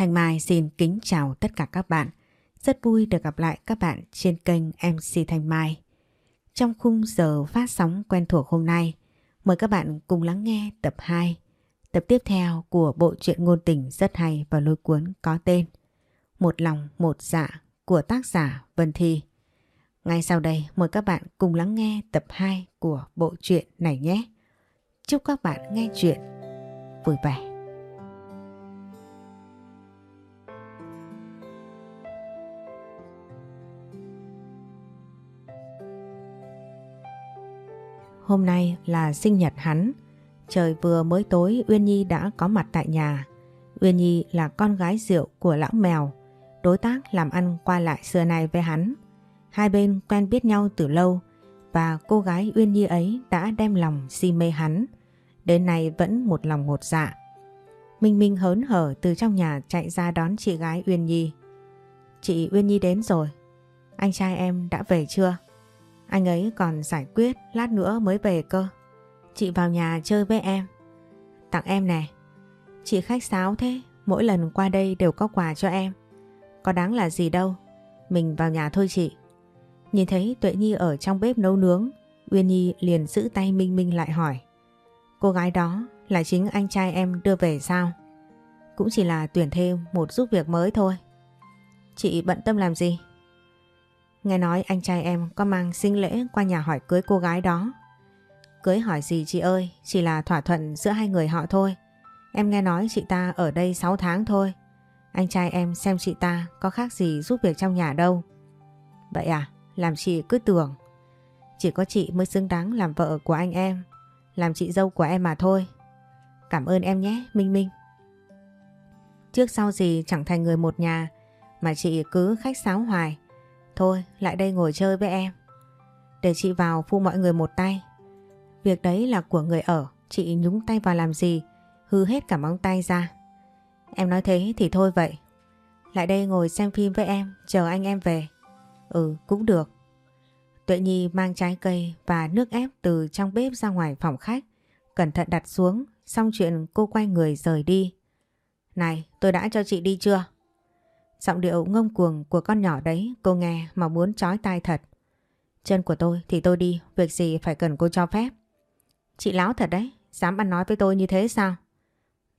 Thanh Mai xin kính chào tất cả các bạn. Rất vui được gặp lại các bạn trên kênh MC Thanh Mai. Trong khung giờ phát sóng quen thuộc hôm nay, mời các bạn cùng lắng nghe tập 2, tập tiếp theo của bộ truyện ngôn tình rất hay và lôi cuốn có tên Một lòng một dạ của tác giả Vân Thi. Ngay sau đây mời các bạn cùng lắng nghe tập 2 của bộ truyện này nhé. Chúc các bạn nghe chuyện vui vẻ. Hôm nay là sinh nhật hắn. Trời vừa mới tối Uyên Nhi đã có mặt tại nhà. Uyên Nhi là con gái rượu của lão mèo, đối tác làm ăn qua lại xưa nay với hắn. Hai bên quen biết nhau từ lâu và cô gái Uyên Nhi ấy đã đem lòng si mê hắn. Đến nay vẫn một lòng một dạ. Minh Minh hớn hở từ trong nhà chạy ra đón chị gái Uyên Nhi. Chị Uyên Nhi đến rồi. Anh trai em đã về chưa? Anh ấy còn giải quyết lát nữa mới về cơ. Chị vào nhà chơi với em. Tặng em nè. Chị khách sáo thế, mỗi lần qua đây đều có quà cho em. Có đáng là gì đâu, mình vào nhà thôi chị. Nhìn thấy Tuệ Nhi ở trong bếp nấu nướng, Uyên Nhi liền giữ tay Minh Minh lại hỏi. Cô gái đó là chính anh trai em đưa về sao? Cũng chỉ là tuyển thêm một giúp việc mới thôi. Chị bận tâm làm gì? Nghe nói anh trai em có mang sinh lễ qua nhà hỏi cưới cô gái đó. Cưới hỏi gì chị ơi, chỉ là thỏa thuận giữa hai người họ thôi. Em nghe nói chị ta ở đây 6 tháng thôi. Anh trai em xem chị ta có khác gì giúp việc trong nhà đâu. Vậy à, làm chị cứ tưởng. Chỉ có chị mới xứng đáng làm vợ của anh em, làm chị dâu của em mà thôi. Cảm ơn em nhé, Minh Minh. Trước sau gì chẳng thành người một nhà, mà chị cứ khách sáo hoài. Thôi, lại đây ngồi chơi với em. Để chị vào phu mọi người một tay. Việc đấy là của người ở, Chị nhúng tay vào làm gì, Hư hết cả móng tay ra. Em nói thế thì thôi vậy. Lại đây ngồi xem phim với em, Chờ anh em về. Ừ cũng được. Tuệ Nhi mang trái cây và nước ép từ trong bếp ra ngoài phòng khách, Cẩn thận đặt xuống, Xong chuyện cô quay người rời đi. Này, tôi đã cho chị đi chưa? Giọng điệu ngông cuồng của con nhỏ đấy cô nghe mà muốn chói tai thật. Chân của tôi thì tôi đi, việc gì phải cần cô cho phép. Chị láo thật đấy, dám ăn nói với tôi như thế sao?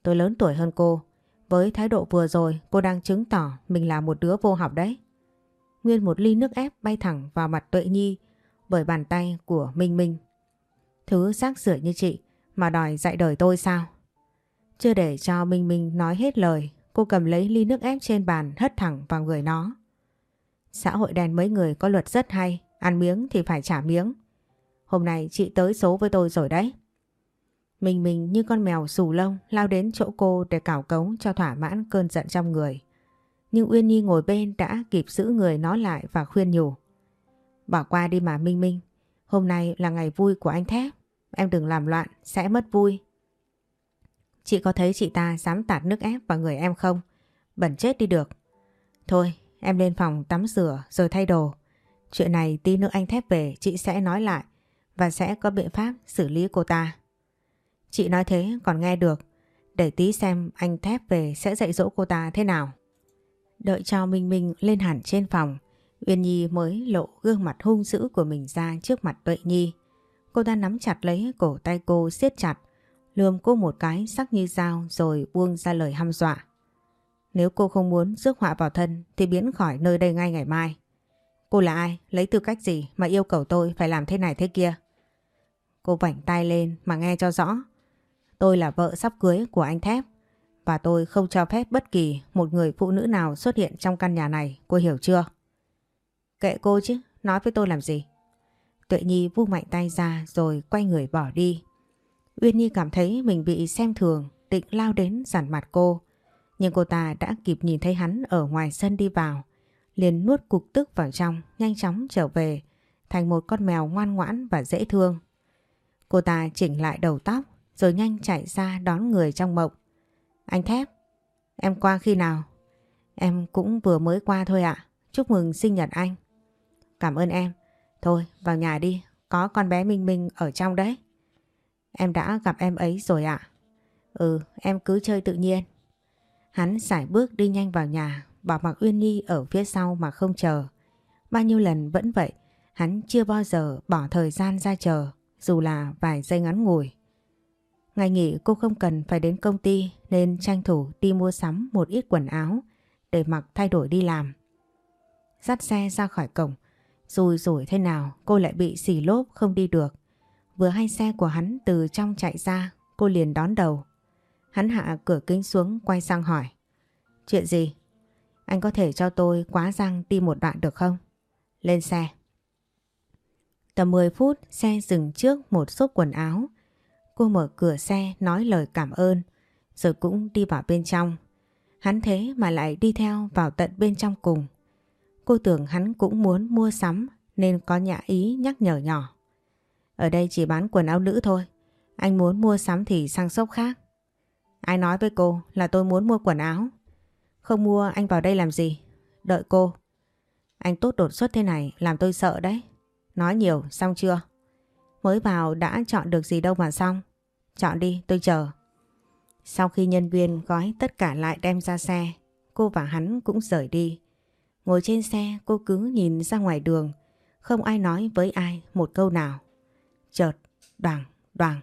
Tôi lớn tuổi hơn cô, với thái độ vừa rồi cô đang chứng tỏ mình là một đứa vô học đấy. Nguyên một ly nước ép bay thẳng vào mặt Tuệ Nhi bởi bàn tay của Minh Minh. Thứ xác sửa như chị mà đòi dạy đời tôi sao? Chưa để cho Minh Minh nói hết lời Cô cầm lấy ly nước ép trên bàn hất thẳng vào người nó. Xã hội đen mấy người có luật rất hay, ăn miếng thì phải trả miếng. Hôm nay chị tới số với tôi rồi đấy. Mình mình như con mèo xù lông lao đến chỗ cô để cào cống cho thỏa mãn cơn giận trong người. Nhưng Uyên Nhi ngồi bên đã kịp giữ người nó lại và khuyên nhủ. Bỏ qua đi mà Minh Minh, hôm nay là ngày vui của anh Thép. Em đừng làm loạn, sẽ mất vui. Chị có thấy chị ta dám tạt nước ép vào người em không? Bẩn chết đi được. Thôi, em lên phòng tắm rửa rồi thay đồ. Chuyện này tí nữa anh thép về chị sẽ nói lại và sẽ có biện pháp xử lý cô ta. Chị nói thế còn nghe được. Để tí xem anh thép về sẽ dạy dỗ cô ta thế nào. Đợi cho Minh Minh lên hẳn trên phòng, Uyên Nhi mới lộ gương mặt hung dữ của mình ra trước mặt Tuệ Nhi. Cô ta nắm chặt lấy cổ tay cô siết chặt, lườm cô một cái sắc như dao rồi buông ra lời hăm dọa. Nếu cô không muốn rước họa vào thân thì biến khỏi nơi đây ngay ngày mai. Cô là ai? Lấy tư cách gì mà yêu cầu tôi phải làm thế này thế kia? Cô vảnh tay lên mà nghe cho rõ. Tôi là vợ sắp cưới của anh Thép và tôi không cho phép bất kỳ một người phụ nữ nào xuất hiện trong căn nhà này, cô hiểu chưa? Kệ cô chứ, nói với tôi làm gì? Tuệ Nhi vu mạnh tay ra rồi quay người bỏ đi. Uyên Nhi cảm thấy mình bị xem thường, định lao đến giản mặt cô. Nhưng cô ta đã kịp nhìn thấy hắn ở ngoài sân đi vào, liền nuốt cục tức vào trong, nhanh chóng trở về, thành một con mèo ngoan ngoãn và dễ thương. Cô ta chỉnh lại đầu tóc, rồi nhanh chạy ra đón người trong mộng. Anh Thép, em qua khi nào? Em cũng vừa mới qua thôi ạ, chúc mừng sinh nhật anh. Cảm ơn em. Thôi, vào nhà đi, có con bé Minh Minh ở trong đấy. Em đã gặp em ấy rồi ạ. Ừ, em cứ chơi tự nhiên. Hắn sải bước đi nhanh vào nhà, bỏ mặc Uyên Nhi ở phía sau mà không chờ. Bao nhiêu lần vẫn vậy, hắn chưa bao giờ bỏ thời gian ra chờ, dù là vài giây ngắn ngủi. Ngày nghỉ cô không cần phải đến công ty nên tranh thủ đi mua sắm một ít quần áo để mặc thay đổi đi làm. Dắt xe ra khỏi cổng, rồi rủi thế nào cô lại bị xì lốp không đi được. Vừa hay xe của hắn từ trong chạy ra, cô liền đón đầu. Hắn hạ cửa kính xuống quay sang hỏi. Chuyện gì? Anh có thể cho tôi quá răng đi một đoạn được không? Lên xe. Tầm 10 phút xe dừng trước một xốp quần áo. Cô mở cửa xe nói lời cảm ơn rồi cũng đi vào bên trong. Hắn thế mà lại đi theo vào tận bên trong cùng. Cô tưởng hắn cũng muốn mua sắm nên có nhã ý nhắc nhở nhỏ. Ở đây chỉ bán quần áo nữ thôi. Anh muốn mua sắm thì sang shop khác. Ai nói với cô là tôi muốn mua quần áo? Không mua anh vào đây làm gì? Đợi cô. Anh tốt đột xuất thế này làm tôi sợ đấy. Nói nhiều xong chưa? Mới vào đã chọn được gì đâu mà xong. Chọn đi tôi chờ. Sau khi nhân viên gói tất cả lại đem ra xe, cô và hắn cũng rời đi. Ngồi trên xe cô cứ nhìn ra ngoài đường, không ai nói với ai một câu nào. Chợt, đoàn, đoàn.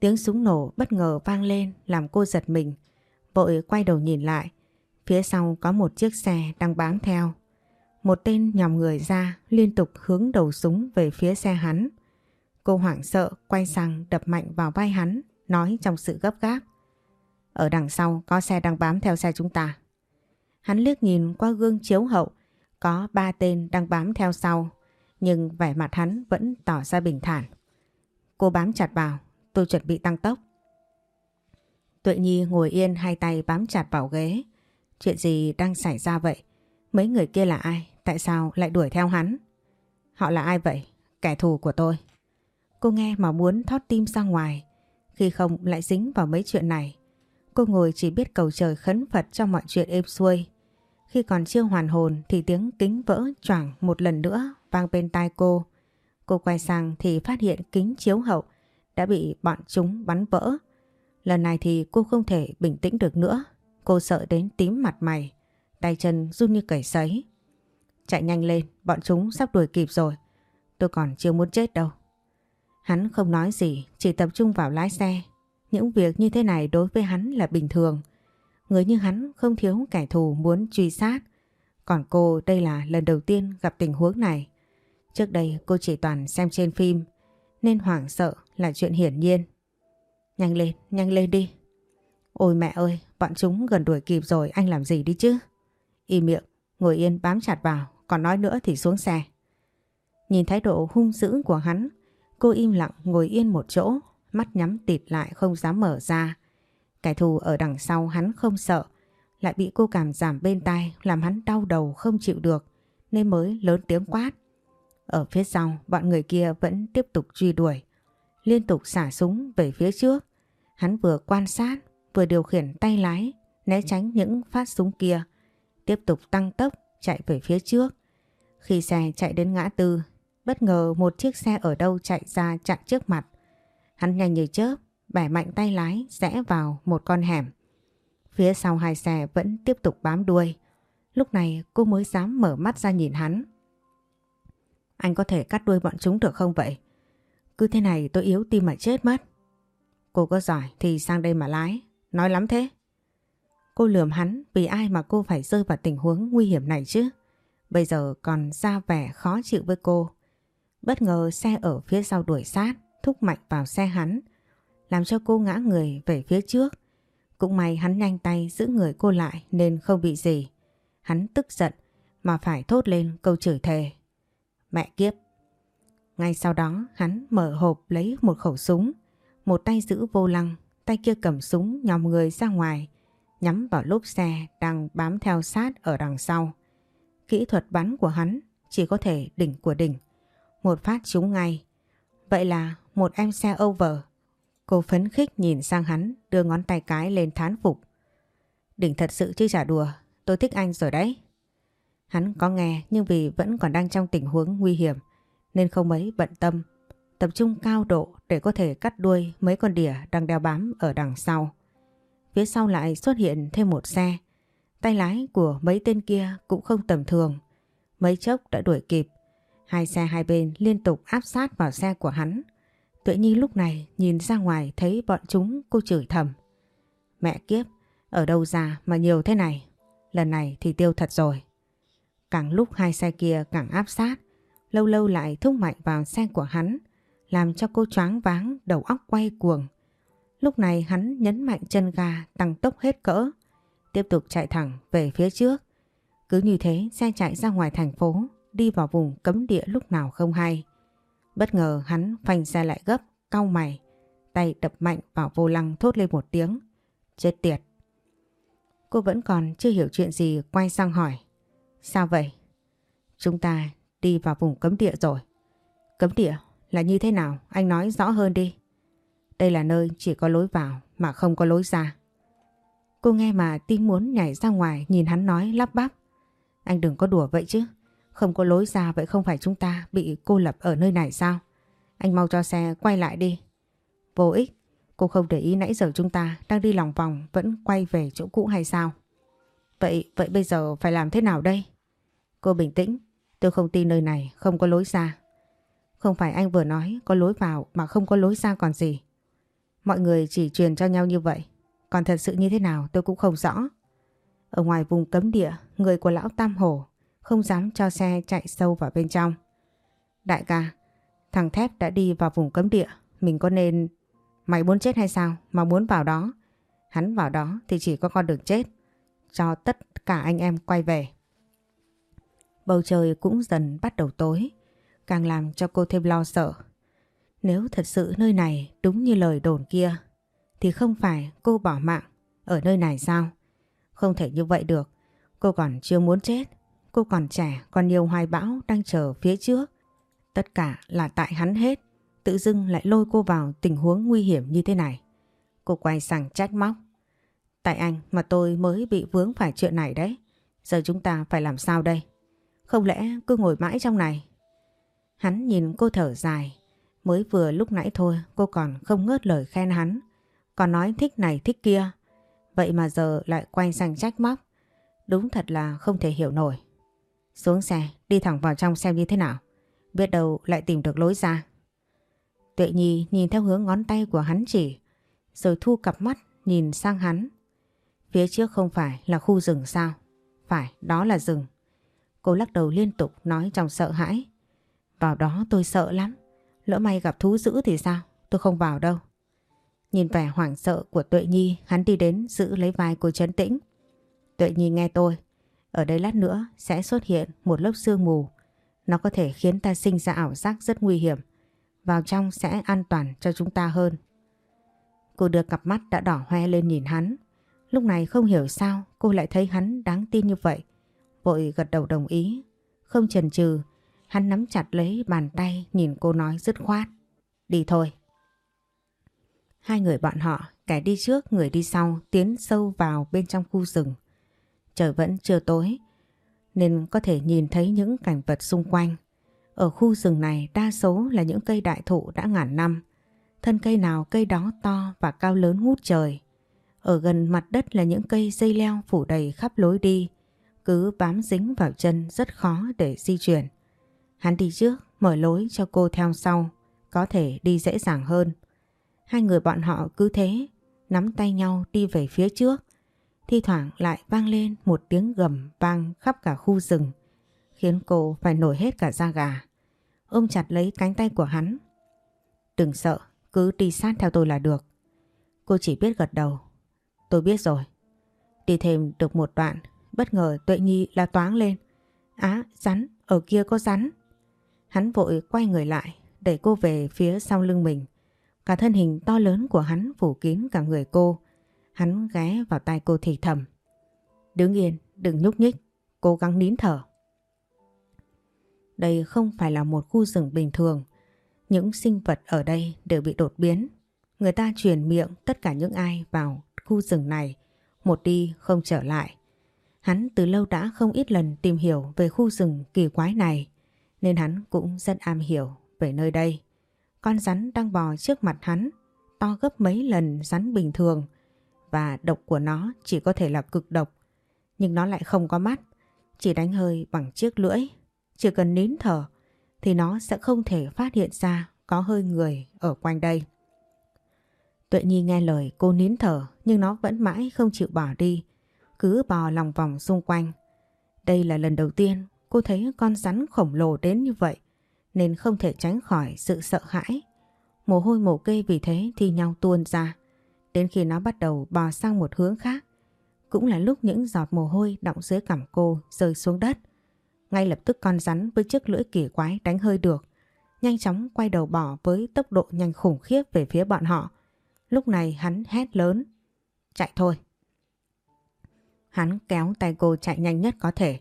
Tiếng súng nổ bất ngờ vang lên làm cô giật mình. Vội quay đầu nhìn lại. Phía sau có một chiếc xe đang bám theo. Một tên nhòm người ra liên tục hướng đầu súng về phía xe hắn. Cô hoảng sợ quay sang đập mạnh vào vai hắn, nói trong sự gấp gáp. Ở đằng sau có xe đang bám theo xe chúng ta. Hắn liếc nhìn qua gương chiếu hậu, có ba tên đang bám theo sau, nhưng vẻ mặt hắn vẫn tỏ ra bình thản. Cô bám chặt vào, tôi chuẩn bị tăng tốc. Tuệ Nhi ngồi yên hai tay bám chặt vào ghế. Chuyện gì đang xảy ra vậy? Mấy người kia là ai? Tại sao lại đuổi theo hắn? Họ là ai vậy? Kẻ thù của tôi. Cô nghe mà muốn thoát tim ra ngoài. Khi không lại dính vào mấy chuyện này. Cô ngồi chỉ biết cầu trời khấn Phật cho mọi chuyện êm xuôi. Khi còn chưa hoàn hồn thì tiếng kính vỡ choảng một lần nữa vang bên tai cô. Cô quay sang thì phát hiện kính chiếu hậu đã bị bọn chúng bắn vỡ. Lần này thì cô không thể bình tĩnh được nữa. Cô sợ đến tím mặt mày, tay chân run như cầy sấy. Chạy nhanh lên, bọn chúng sắp đuổi kịp rồi. Tôi còn chưa muốn chết đâu. Hắn không nói gì, chỉ tập trung vào lái xe. Những việc như thế này đối với hắn là bình thường. Người như hắn không thiếu kẻ thù muốn truy sát. Còn cô đây là lần đầu tiên gặp tình huống này. Trước đây cô chỉ toàn xem trên phim nên hoảng sợ là chuyện hiển nhiên. Nhanh lên, nhanh lên đi. Ôi mẹ ơi, bọn chúng gần đuổi kịp rồi anh làm gì đi chứ? Im miệng, ngồi yên bám chặt vào, còn nói nữa thì xuống xe. Nhìn thái độ hung dữ của hắn, cô im lặng ngồi yên một chỗ, mắt nhắm tịt lại không dám mở ra. Kẻ thù ở đằng sau hắn không sợ, lại bị cô cảm giảm bên tai làm hắn đau đầu không chịu được, nên mới lớn tiếng quát. Ở phía sau, bọn người kia vẫn tiếp tục truy đuổi, liên tục xả súng về phía trước. Hắn vừa quan sát, vừa điều khiển tay lái, né tránh những phát súng kia, tiếp tục tăng tốc chạy về phía trước. Khi xe chạy đến ngã tư, bất ngờ một chiếc xe ở đâu chạy ra chặn trước mặt. Hắn nhanh như chớp, bẻ mạnh tay lái rẽ vào một con hẻm. Phía sau hai xe vẫn tiếp tục bám đuôi. Lúc này cô mới dám mở mắt ra nhìn hắn. Anh có thể cắt đuôi bọn chúng được không vậy? Cứ thế này tôi yếu tim mà chết mất. Cô có giỏi thì sang đây mà lái. Nói lắm thế. Cô lườm hắn vì ai mà cô phải rơi vào tình huống nguy hiểm này chứ. Bây giờ còn ra vẻ khó chịu với cô. Bất ngờ xe ở phía sau đuổi sát, thúc mạnh vào xe hắn, làm cho cô ngã người về phía trước. Cũng may hắn nhanh tay giữ người cô lại nên không bị gì. Hắn tức giận mà phải thốt lên câu chửi thề. Mẹ kiếp! Ngay sau đó hắn mở hộp lấy một khẩu súng, một tay giữ vô lăng, tay kia cầm súng nhòm người ra ngoài, nhắm vào lốp xe đang bám theo sát ở đằng sau. Kỹ thuật bắn của hắn chỉ có thể đỉnh của đỉnh. Một phát trúng ngay. Vậy là một em xe over. Cô phấn khích nhìn sang hắn đưa ngón tay cái lên thán phục. Đỉnh thật sự chứ chả đùa, tôi thích anh rồi đấy. Hắn có nghe nhưng vì vẫn còn đang trong tình huống nguy hiểm nên không mấy bận tâm. Tập trung cao độ để có thể cắt đuôi mấy con đỉa đang đeo bám ở đằng sau. Phía sau lại xuất hiện thêm một xe. Tay lái của mấy tên kia cũng không tầm thường. Mấy chốc đã đuổi kịp. Hai xe hai bên liên tục áp sát vào xe của hắn. Tuệ Nhi lúc này nhìn ra ngoài thấy bọn chúng cô chửi thầm. Mẹ kiếp, ở đâu ra mà nhiều thế này? Lần này thì tiêu thật rồi. Càng lúc hai xe kia càng áp sát, lâu lâu lại thúc mạnh vào xe của hắn, làm cho cô choáng váng đầu óc quay cuồng. Lúc này hắn nhấn mạnh chân ga tăng tốc hết cỡ, tiếp tục chạy thẳng về phía trước. Cứ như thế xe chạy ra ngoài thành phố, đi vào vùng cấm địa lúc nào không hay. Bất ngờ hắn phanh xe lại gấp, cau mày, tay đập mạnh vào vô lăng thốt lên một tiếng. Chết tiệt! Cô vẫn còn chưa hiểu chuyện gì quay sang hỏi. Sao vậy? Chúng ta đi vào vùng cấm địa rồi. Cấm địa là như thế nào? Anh nói rõ hơn đi. Đây là nơi chỉ có lối vào mà không có lối ra. Cô nghe mà tim muốn nhảy ra ngoài nhìn hắn nói lắp bắp. Anh đừng có đùa vậy chứ. Không có lối ra vậy không phải chúng ta bị cô lập ở nơi này sao? Anh mau cho xe quay lại đi. Vô ích. Cô không để ý nãy giờ chúng ta đang đi lòng vòng vẫn quay về chỗ cũ hay sao? Vậy, vậy bây giờ phải làm thế nào đây? Cô bình tĩnh. Tôi không tin nơi này không có lối ra. Không phải anh vừa nói có lối vào mà không có lối ra còn gì. Mọi người chỉ truyền cho nhau như vậy. Còn thật sự như thế nào tôi cũng không rõ. Ở ngoài vùng cấm địa, người của lão Tam Hổ không dám cho xe chạy sâu vào bên trong. Đại ca, thằng Thép đã đi vào vùng cấm địa, mình có nên... Mày muốn chết hay sao mà muốn vào đó? Hắn vào đó thì chỉ có con đường chết. Cho tất cả anh em quay về. Bầu trời cũng dần bắt đầu tối, càng làm cho cô thêm lo sợ. Nếu thật sự nơi này đúng như lời đồn kia, thì không phải cô bỏ mạng ở nơi này sao? Không thể như vậy được, cô còn chưa muốn chết. Cô còn trẻ, còn nhiều hoài bão đang chờ phía trước. Tất cả là tại hắn hết, tự dưng lại lôi cô vào tình huống nguy hiểm như thế này. Cô quay sang trách móc. Tại anh mà tôi mới bị vướng phải chuyện này đấy. Giờ chúng ta phải làm sao đây? Không lẽ cứ ngồi mãi trong này? Hắn nhìn cô thở dài. Mới vừa lúc nãy thôi cô còn không ngớt lời khen hắn. Còn nói thích này thích kia. Vậy mà giờ lại quay sang trách móc. Đúng thật là không thể hiểu nổi. Xuống xe, đi thẳng vào trong xem như thế nào. Biết đâu lại tìm được lối ra. Tuệ Nhi nhìn theo hướng ngón tay của hắn chỉ. Rồi thu cặp mắt nhìn sang hắn. Phía trước không phải là khu rừng sao? Phải, đó là rừng. Cô lắc đầu liên tục nói trong sợ hãi. Vào đó tôi sợ lắm. Lỡ may gặp thú dữ thì sao? Tôi không vào đâu. Nhìn vẻ hoảng sợ của Tuệ Nhi, hắn đi đến giữ lấy vai cô chấn tĩnh. Tuệ Nhi nghe tôi. Ở đây lát nữa sẽ xuất hiện một lớp sương mù. Nó có thể khiến ta sinh ra ảo giác rất nguy hiểm. Vào trong sẽ an toàn cho chúng ta hơn. Cô đưa cặp mắt đã đỏ hoe lên nhìn hắn. Lúc này không hiểu sao cô lại thấy hắn đáng tin như vậy. Vội gật đầu đồng ý. Không chần chừ, hắn nắm chặt lấy bàn tay nhìn cô nói dứt khoát. Đi thôi. Hai người bọn họ, kẻ đi trước người đi sau tiến sâu vào bên trong khu rừng. Trời vẫn chưa tối nên có thể nhìn thấy những cảnh vật xung quanh. Ở khu rừng này đa số là những cây đại thụ đã ngàn năm. Thân cây nào cây đó to và cao lớn ngút trời. Ở gần mặt đất là những cây dây leo phủ đầy khắp lối đi, cứ bám dính vào chân rất khó để di chuyển. Hắn đi trước, mở lối cho cô theo sau, có thể đi dễ dàng hơn. Hai người bọn họ cứ thế, nắm tay nhau đi về phía trước. Thi thoảng lại vang lên một tiếng gầm vang khắp cả khu rừng, khiến cô phải nổi hết cả da gà. Ôm chặt lấy cánh tay của hắn. Đừng sợ, cứ đi sát theo tôi là được. Cô chỉ biết gật đầu. Tôi biết rồi. Đi thêm được một đoạn, bất ngờ Tuệ Nhi la toáng lên. Á, rắn, ở kia có rắn. Hắn vội quay người lại, đẩy cô về phía sau lưng mình. Cả thân hình to lớn của hắn phủ kín cả người cô. Hắn ghé vào tay cô thì thầm. Đứng yên, đừng nhúc nhích, cố gắng nín thở. Đây không phải là một khu rừng bình thường. Những sinh vật ở đây đều bị đột biến. Người ta truyền miệng tất cả những ai vào khu rừng này, một đi không trở lại. Hắn từ lâu đã không ít lần tìm hiểu về khu rừng kỳ quái này, nên hắn cũng rất am hiểu về nơi đây. Con rắn đang bò trước mặt hắn, to gấp mấy lần rắn bình thường, và độc của nó chỉ có thể là cực độc. Nhưng nó lại không có mắt, chỉ đánh hơi bằng chiếc lưỡi. Chỉ cần nín thở thì nó sẽ không thể phát hiện ra có hơi người ở quanh đây. Tuệ Nhi nghe lời cô nín thở nhưng nó vẫn mãi không chịu bỏ đi, cứ bò lòng vòng xung quanh. Đây là lần đầu tiên cô thấy con rắn khổng lồ đến như vậy nên không thể tránh khỏi sự sợ hãi. Mồ hôi mồ kê vì thế thì nhau tuôn ra. Đến khi nó bắt đầu bò sang một hướng khác, cũng là lúc những giọt mồ hôi đọng dưới cằm cô rơi xuống đất. Ngay lập tức con rắn với chiếc lưỡi kỳ quái đánh hơi được, nhanh chóng quay đầu bỏ với tốc độ nhanh khủng khiếp về phía bọn họ. Lúc này hắn hét lớn, chạy thôi. Hắn kéo tay cô chạy nhanh nhất có thể,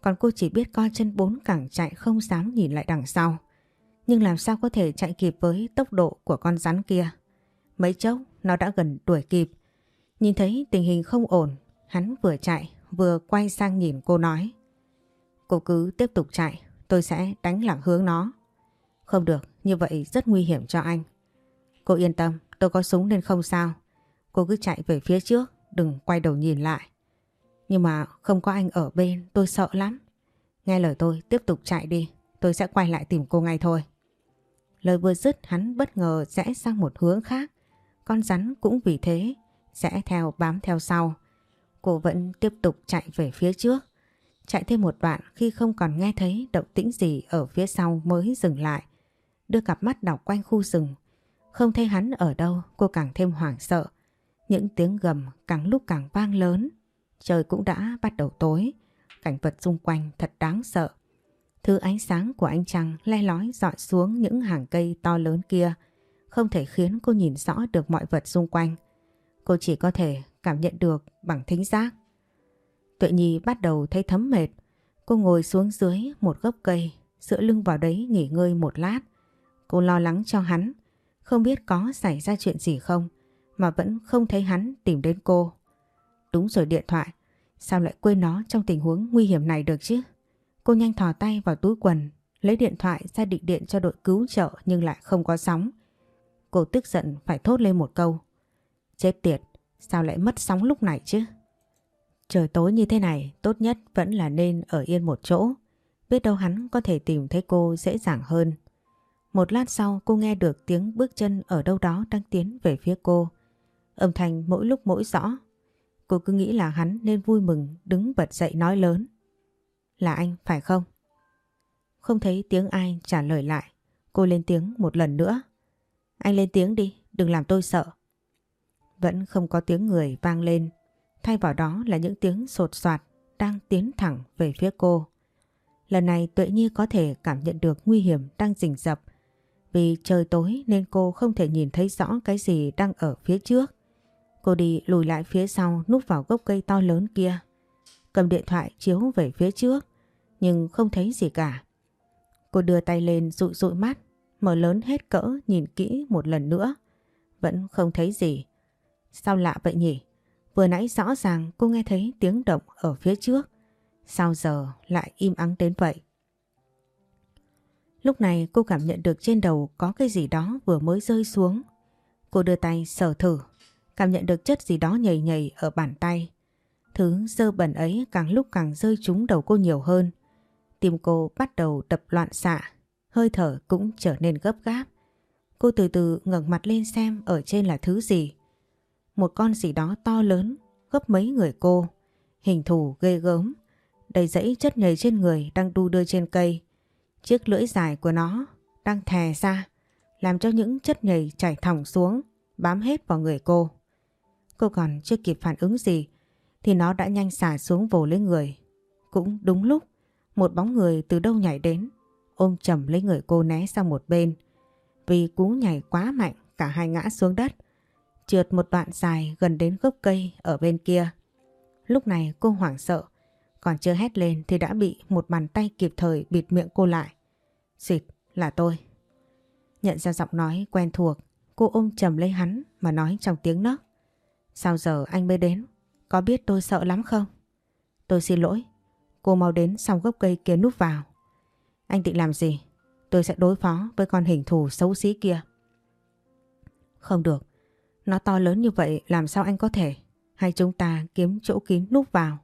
còn cô chỉ biết co chân bốn cẳng chạy không dám nhìn lại đằng sau. Nhưng làm sao có thể chạy kịp với tốc độ của con rắn kia. Mấy chốc nó đã gần đuổi kịp. Nhìn thấy tình hình không ổn, hắn vừa chạy vừa quay sang nhìn cô nói. Cô cứ tiếp tục chạy, tôi sẽ đánh lạc hướng nó. Không được, như vậy rất nguy hiểm cho anh. Cô yên tâm, tôi có súng nên không sao. Cô cứ chạy về phía trước, đừng quay đầu nhìn lại. Nhưng mà không có anh ở bên, tôi sợ lắm. Nghe lời tôi, tiếp tục chạy đi, tôi sẽ quay lại tìm cô ngay thôi. Lời vừa dứt hắn bất ngờ rẽ sang một hướng khác. Con rắn cũng vì thế, sẽ theo bám theo sau. Cô vẫn tiếp tục chạy về phía trước. Chạy thêm một đoạn khi không còn nghe thấy động tĩnh gì ở phía sau mới dừng lại. Đưa cặp mắt đọc quanh khu rừng. Không thấy hắn ở đâu cô càng thêm hoảng sợ. Những tiếng gầm càng lúc càng vang lớn. Trời cũng đã bắt đầu tối. Cảnh vật xung quanh thật đáng sợ. Thứ ánh sáng của ánh trăng le lói dọi xuống những hàng cây to lớn kia. Không thể khiến cô nhìn rõ được mọi vật xung quanh. Cô chỉ có thể cảm nhận được bằng thính giác. Tuệ Nhi bắt đầu thấy thấm mệt. Cô ngồi xuống dưới một gốc cây, dựa lưng vào đấy nghỉ ngơi một lát. Cô lo lắng cho hắn, không biết có xảy ra chuyện gì không, mà vẫn không thấy hắn tìm đến cô. Đúng rồi điện thoại, sao lại quên nó trong tình huống nguy hiểm này được chứ? Cô nhanh thò tay vào túi quần, lấy điện thoại ra định điện cho đội cứu trợ nhưng lại không có sóng. Cô tức giận phải thốt lên một câu. Chết tiệt, sao lại mất sóng lúc này chứ? Trời tối như thế này, tốt nhất vẫn là nên ở yên một chỗ. Biết đâu hắn có thể tìm thấy cô dễ dàng hơn. Một lát sau cô nghe được tiếng bước chân ở đâu đó đang tiến về phía cô. Âm thanh mỗi lúc mỗi rõ. Cô cứ nghĩ là hắn nên vui mừng đứng bật dậy nói lớn. Là anh phải không? Không thấy tiếng ai trả lời lại. Cô lên tiếng một lần nữa. Anh lên tiếng đi, đừng làm tôi sợ. Vẫn không có tiếng người vang lên. Thay vào đó là những tiếng sột soạt đang tiến thẳng về phía cô. Lần này Tuệ Nhi có thể cảm nhận được nguy hiểm đang rình rập. Vì trời tối nên cô không thể nhìn thấy rõ cái gì đang ở phía trước. Cô đi lùi lại phía sau núp vào gốc cây to lớn kia. Cầm điện thoại chiếu về phía trước nhưng không thấy gì cả. Cô đưa tay lên dụi dụi mắt, mở lớn hết cỡ nhìn kỹ một lần nữa. Vẫn không thấy gì. Sao lạ vậy nhỉ? Vừa nãy rõ ràng cô nghe thấy tiếng động ở phía trước. Sao giờ lại im ắng đến vậy? Lúc này cô cảm nhận được trên đầu có cái gì đó vừa mới rơi xuống. Cô đưa tay sờ thử, cảm nhận được chất gì đó nhầy nhầy ở bàn tay. Thứ dơ bẩn ấy càng lúc càng rơi trúng đầu cô nhiều hơn. Tim cô bắt đầu đập loạn xạ, hơi thở cũng trở nên gấp gáp. Cô từ từ ngẩng mặt lên xem ở trên là thứ gì. Một con gì đó to lớn, gấp mấy người cô, hình thù ghê gớm, đầy dẫy chất nhầy trên người đang đu đưa trên cây. Chiếc lưỡi dài của nó đang thè ra, làm cho những chất nhầy chảy thẳng xuống, bám hết vào người cô. Cô còn chưa kịp phản ứng gì, thì nó đã nhanh xả xuống vồ lấy người. Cũng đúng lúc, một bóng người từ đâu nhảy đến, ôm chầm lấy người cô né sang một bên. Vì cú nhảy quá mạnh, cả hai ngã xuống đất, trượt một đoạn dài gần đến gốc cây ở bên kia. Lúc này cô hoảng sợ, còn chưa hét lên thì đã bị một bàn tay kịp thời bịt miệng cô lại. Xịt, là tôi. Nhận ra giọng nói quen thuộc, cô ôm chầm lấy hắn mà nói trong tiếng nấc. Sao giờ anh mới đến? Có biết tôi sợ lắm không? Tôi xin lỗi. Cô mau đến xong gốc cây kia núp vào. Anh định làm gì? Tôi sẽ đối phó với con hình thù xấu xí kia. Không được. Nó to lớn như vậy làm sao anh có thể? hay chúng ta kiếm chỗ kín núp vào.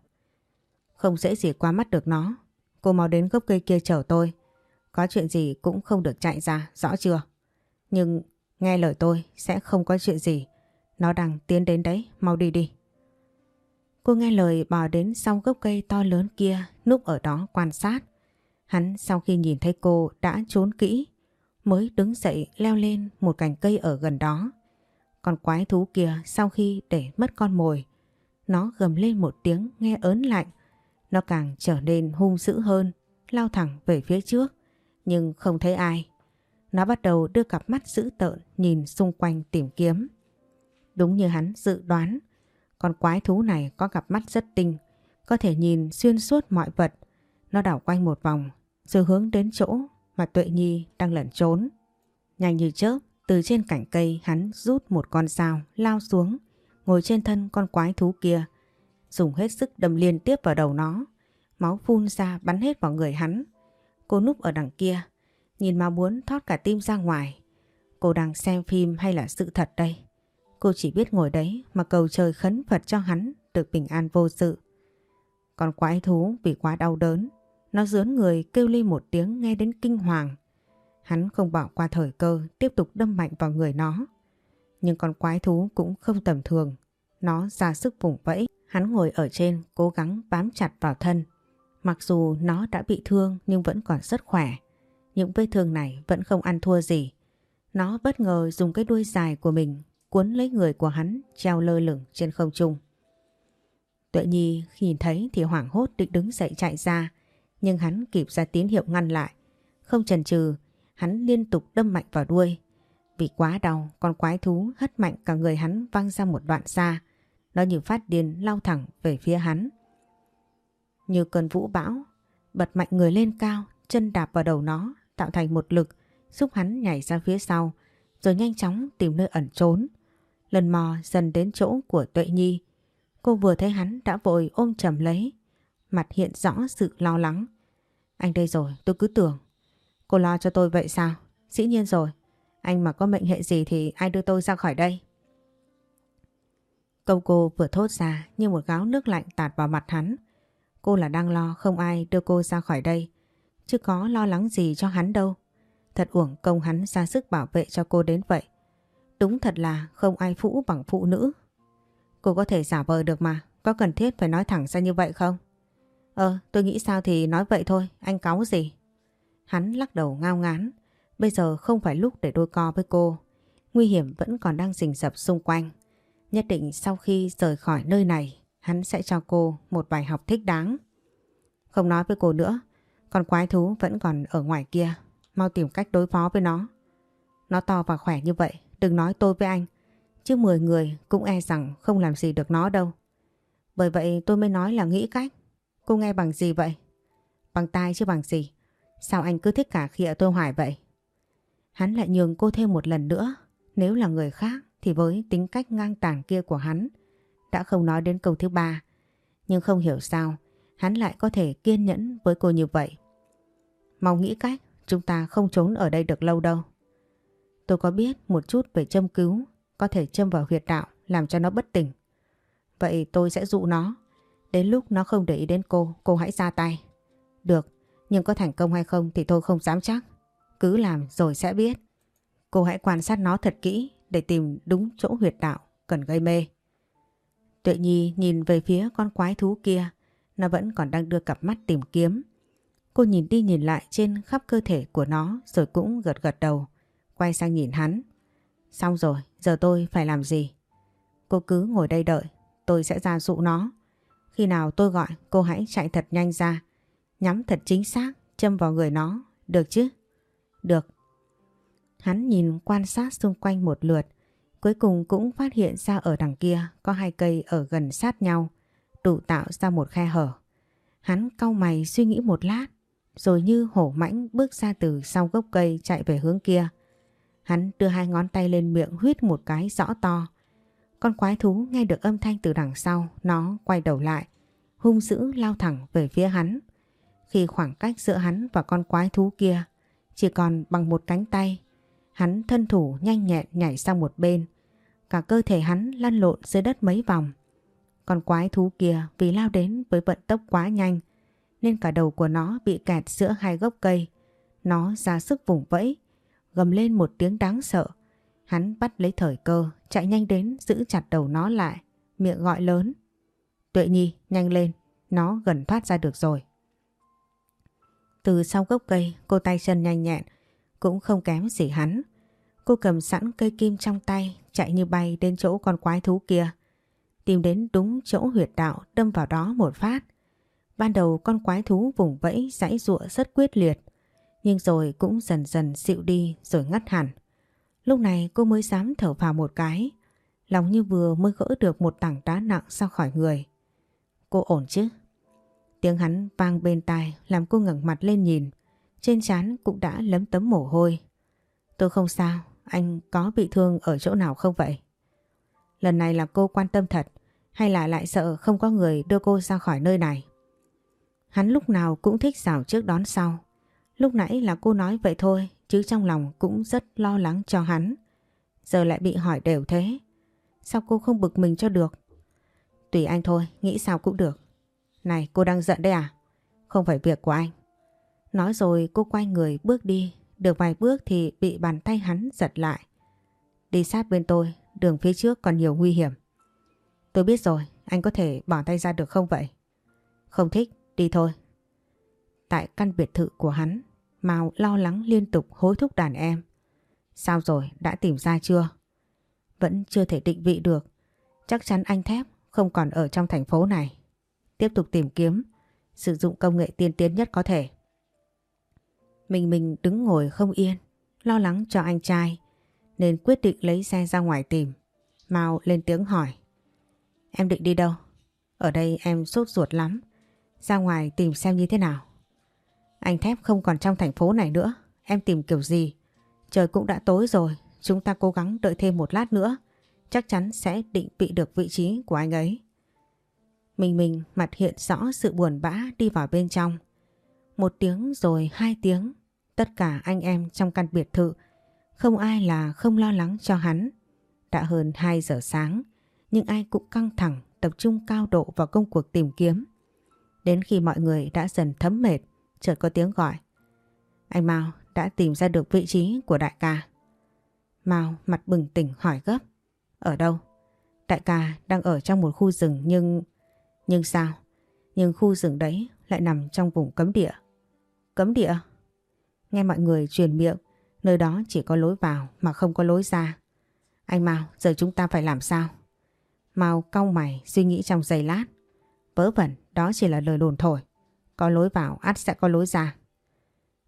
Không dễ gì qua mắt được nó. Cô mau đến gốc cây kia chở tôi. Có chuyện gì cũng không được chạy ra, rõ chưa? Nhưng nghe lời tôi sẽ không có chuyện gì. Nó đang tiến đến đấy, mau đi đi. Cô nghe lời bò đến sau gốc cây to lớn kia, núp ở đó quan sát. Hắn sau khi nhìn thấy cô đã trốn kỹ, mới đứng dậy leo lên một cành cây ở gần đó. Con quái thú kia sau khi để mất con mồi, nó gầm lên một tiếng nghe ớn lạnh. Nó càng trở nên hung dữ hơn, lao thẳng về phía trước, nhưng không thấy ai. Nó bắt đầu đưa cặp mắt dữ tợn nhìn xung quanh tìm kiếm. Đúng như hắn dự đoán, con quái thú này có cặp mắt rất tinh, có thể nhìn xuyên suốt mọi vật. Nó đảo quanh một vòng, rồi hướng đến chỗ mà Tuệ Nhi đang lẩn trốn. Nhanh như chớp, từ trên cành cây hắn rút một con dao lao xuống, ngồi trên thân con quái thú kia, dùng hết sức đâm liên tiếp vào đầu nó. Máu phun ra bắn hết vào người hắn. Cô núp ở đằng kia, nhìn mà muốn thoát cả tim ra ngoài. Cô đang xem phim hay là sự thật đây? Cô chỉ biết ngồi đấy mà cầu trời khấn Phật cho hắn được bình an vô sự. Còn quái thú vì quá đau đớn, nó dướn người kêu lên một tiếng nghe đến kinh hoàng. Hắn không bỏ qua thời cơ tiếp tục đâm mạnh vào người nó. Nhưng con quái thú cũng không tầm thường. Nó ra sức vùng vẫy. Hắn ngồi ở trên cố gắng bám chặt vào thân. Mặc dù nó đã bị thương nhưng vẫn còn rất khỏe. Những vết thương này vẫn không ăn thua gì. Nó bất ngờ dùng cái đuôi dài của mình cuốn lấy người của hắn treo lơ lửng trên không trung. Tuệ Nhi nhìn thấy thì hoảng hốt định đứng dậy chạy ra nhưng hắn kịp ra tín hiệu ngăn lại. Không chần chừ hắn liên tục đâm mạnh vào đuôi. Vì quá đau, con quái thú hất mạnh cả người hắn văng ra một đoạn xa. Nó như phát điên lao thẳng về phía hắn. Như cơn vũ bão, bật mạnh người lên cao, chân đạp vào đầu nó, tạo thành một lực, giúp hắn nhảy ra phía sau, rồi nhanh chóng tìm nơi ẩn trốn. Lần mò dần đến chỗ của Tuệ Nhi. Cô vừa thấy hắn đã vội ôm chầm lấy, mặt hiện rõ sự lo lắng. Anh đây rồi, tôi cứ tưởng Cô lo cho tôi vậy sao? Dĩ nhiên rồi. Anh mà có mệnh hệ gì thì ai đưa tôi ra khỏi đây? Câu cô vừa thốt ra như một gáo nước lạnh tạt vào mặt hắn. Cô là đang lo không ai đưa cô ra khỏi đây. Chứ có lo lắng gì cho hắn đâu. Thật uổng công hắn ra sức bảo vệ cho cô đến vậy. Đúng thật là không ai phũ bằng phụ nữ. Cô có thể giả vờ được mà. Có cần thiết phải nói thẳng ra như vậy không? Ờ, tôi nghĩ sao thì nói vậy thôi. Anh cáu gì? Hắn lắc đầu ngao ngán. Bây giờ không phải lúc để đôi co với cô. Nguy hiểm vẫn còn đang rình rập xung quanh. Nhất định sau khi rời khỏi nơi này, hắn sẽ cho cô một bài học thích đáng. Không nói với cô nữa, còn quái thú vẫn còn ở ngoài kia. Mau tìm cách đối phó với nó. Nó to và khỏe như vậy, đừng nói tôi với anh. Chứ 10 người cũng e rằng không làm gì được nó đâu. Bởi vậy tôi mới nói là nghĩ cách. Cô nghe bằng gì vậy? Bằng tai chứ bằng gì? Sao anh cứ thích cả khịa tôi hoài vậy? Hắn lại nhường cô thêm một lần nữa. Nếu là người khác thì với tính cách ngang tàn kia của hắn, đã không nói đến câu thứ ba. Nhưng không hiểu sao, hắn lại có thể kiên nhẫn với cô như vậy. Mau nghĩ cách, chúng ta không trốn ở đây được lâu đâu. Tôi có biết một chút về châm cứu có thể châm vào huyệt đạo làm cho nó bất tỉnh. Vậy tôi sẽ dụ nó. Đến lúc nó không để ý đến cô, cô hãy ra tay. Được, nhưng có thành công hay không thì tôi không dám chắc. Cứ làm rồi sẽ biết. Cô hãy quan sát nó thật kỹ để tìm đúng chỗ huyệt đạo cần gây mê. Tuệ Nhi nhìn về phía con quái thú kia. Nó vẫn còn đang đưa cặp mắt tìm kiếm. Cô nhìn đi nhìn lại trên khắp cơ thể của nó rồi cũng gật gật đầu. Quay sang nhìn hắn. Xong rồi, giờ tôi phải làm gì? Cô cứ ngồi đây đợi, tôi sẽ ra dụ nó. Khi nào tôi gọi, cô hãy chạy thật nhanh ra. Nhắm thật chính xác, châm vào người nó. Được chứ? Được. Hắn nhìn quan sát xung quanh một lượt. Cuối cùng cũng phát hiện ra ở đằng kia có hai cây ở gần sát nhau, đủ tạo ra một khe hở. Hắn cau mày suy nghĩ một lát, rồi như hổ mãnh bước ra từ sau gốc cây chạy về hướng kia. Hắn đưa hai ngón tay lên miệng huyết một cái rõ to. Con quái thú nghe được âm thanh từ đằng sau, nó quay đầu lại, hung dữ lao thẳng về phía hắn khi khoảng cách giữa hắn và con quái thú kia chỉ còn bằng một cánh tay. Hắn thân thủ nhanh nhẹn nhảy sang một bên. Cả cơ thể hắn lăn lộn dưới đất mấy vòng. Con quái thú kia vì lao đến với vận tốc quá nhanh nên cả đầu của nó bị kẹt giữa hai gốc cây. Nó ra sức vùng vẫy, gầm lên một tiếng đáng sợ. Hắn bắt lấy thời cơ, chạy nhanh đến giữ chặt đầu nó lại, miệng gọi lớn. Tuệ Nhi, nhanh lên, nó gần thoát ra được rồi. Từ sau gốc cây, cô tay chân nhanh nhẹn, cũng không kém gì hắn. Cô cầm sẵn cây kim trong tay, chạy như bay đến chỗ con quái thú kia. Tìm đến đúng chỗ huyệt đạo đâm vào đó một phát. Ban đầu con quái thú vùng vẫy giãy giụa rất quyết liệt, nhưng rồi cũng dần dần dịu đi rồi ngắt hẳn. Lúc này cô mới dám thở vào một cái, lòng như vừa mới gỡ được một tảng đá nặng ra khỏi người. Cô ổn chứ? Tiếng hắn vang bên tai làm cô ngẩng mặt lên nhìn, trên trán cũng đã lấm tấm mồ hôi. Tôi không sao, anh có bị thương ở chỗ nào không vậy? Lần này là cô quan tâm thật hay là lại sợ không có người đưa cô ra khỏi nơi này? Hắn lúc nào cũng thích rào trước đón sau. Lúc nãy là cô nói vậy thôi chứ trong lòng cũng rất lo lắng cho hắn. Giờ lại bị hỏi đều thế. Sao cô không bực mình cho được? Tùy anh thôi, nghĩ sao cũng được. Này cô đang giận đấy à? Không phải việc của anh. Nói rồi cô quay người bước đi. Được vài bước thì bị bàn tay hắn giật lại. Đi sát bên tôi, đường phía trước còn nhiều nguy hiểm. Tôi biết rồi, anh có thể bỏ tay ra được không vậy? Không thích, đi thôi. Tại căn biệt thự của hắn, Mao lo lắng liên tục hối thúc đàn em. Sao rồi, đã tìm ra chưa? Vẫn chưa thể định vị được. Chắc chắn anh Thép không còn ở trong thành phố này. Tiếp tục tìm kiếm, sử dụng công nghệ tiên tiến nhất có thể. Mình mình đứng ngồi không yên, lo lắng cho anh trai, nên quyết định lấy xe ra ngoài tìm. Mao lên tiếng hỏi. Em định đi đâu? Ở đây em sốt ruột lắm. Ra ngoài tìm xem như thế nào. Anh Thép không còn trong thành phố này nữa. Em tìm kiểu gì? Trời cũng đã tối rồi. Chúng ta cố gắng đợi thêm một lát nữa. Chắc chắn sẽ định vị được vị trí của anh ấy. Mình mình mặt hiện rõ sự buồn bã đi vào bên trong. Một tiếng rồi hai tiếng. Tất cả anh em trong căn biệt thự. Không ai là không lo lắng cho hắn. Đã hơn 2 giờ sáng. Nhưng ai cũng căng thẳng tập trung cao độ vào công cuộc tìm kiếm. Đến khi mọi người đã dần thấm mệt, chợt có tiếng gọi. Anh Mao đã tìm ra được vị trí của đại ca. Mao mặt bừng tỉnh hỏi gấp. Ở đâu? Đại ca đang ở trong một khu rừng nhưng... Nhưng sao? Nhưng khu rừng đấy lại nằm trong vùng cấm địa. Cấm địa? Nghe mọi người truyền miệng, nơi đó chỉ có lối vào mà không có lối ra. Anh Mao, giờ chúng ta phải làm sao? Mao cau mày suy nghĩ trong giây lát. Vớ vẩn, đó chỉ là lời đồn thổi. Có lối vào, ắt sẽ có lối ra.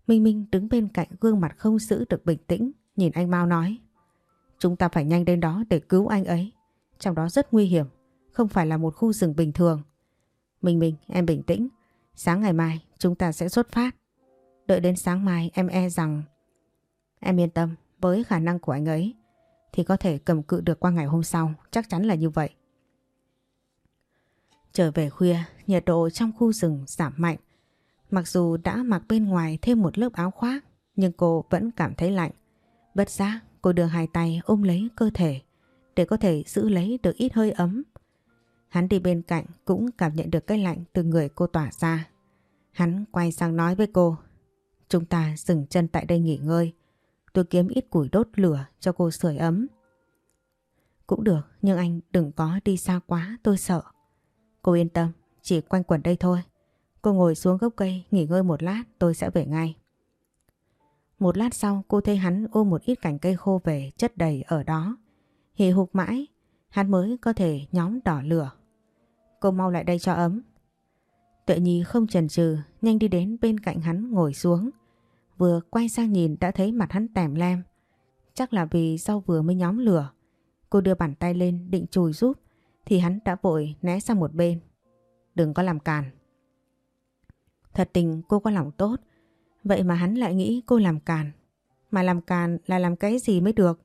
Minh Minh đứng bên cạnh gương mặt không giữ được bình tĩnh, nhìn anh Mao nói. Chúng ta phải nhanh đến đó để cứu anh ấy. Trong đó rất nguy hiểm, không phải là một khu rừng bình thường. Minh Minh, em bình tĩnh. Sáng ngày mai chúng ta sẽ xuất phát. Đợi đến sáng mai em e rằng... Em yên tâm, với khả năng của anh ấy thì có thể cầm cự được qua ngày hôm sau, chắc chắn là như vậy. Trở về khuya, nhiệt độ trong khu rừng giảm mạnh. Mặc dù đã mặc bên ngoài thêm một lớp áo khoác, nhưng cô vẫn cảm thấy lạnh. Bất giác, cô đưa hai tay ôm lấy cơ thể để có thể giữ lấy được ít hơi ấm. Hắn đi bên cạnh cũng cảm nhận được cái lạnh từ người cô tỏa ra. Hắn quay sang nói với cô, chúng ta dừng chân tại đây nghỉ ngơi. Tôi kiếm ít củi đốt lửa cho cô sưởi ấm. Cũng được, nhưng anh đừng có đi xa quá, tôi sợ. Cô yên tâm, chỉ quanh quẩn đây thôi. Cô ngồi xuống gốc cây nghỉ ngơi một lát tôi sẽ về ngay. Một lát sau cô thấy hắn ôm một ít cành cây khô về chất đầy ở đó. Hì hục mãi, hắn mới có thể nhóm đỏ lửa. Cô mau lại đây cho ấm. Tuệ Nhi không chần chừ, nhanh đi đến bên cạnh hắn ngồi xuống. Vừa quay sang nhìn đã thấy mặt hắn tèm lem. Chắc là vì sau vừa mới nhóm lửa. Cô đưa bàn tay lên định chùi giúp thì hắn đã vội né sang một bên. Đừng có làm càn. Thật tình cô có lòng tốt, vậy mà hắn lại nghĩ cô làm càn. Mà làm càn là làm cái gì mới được?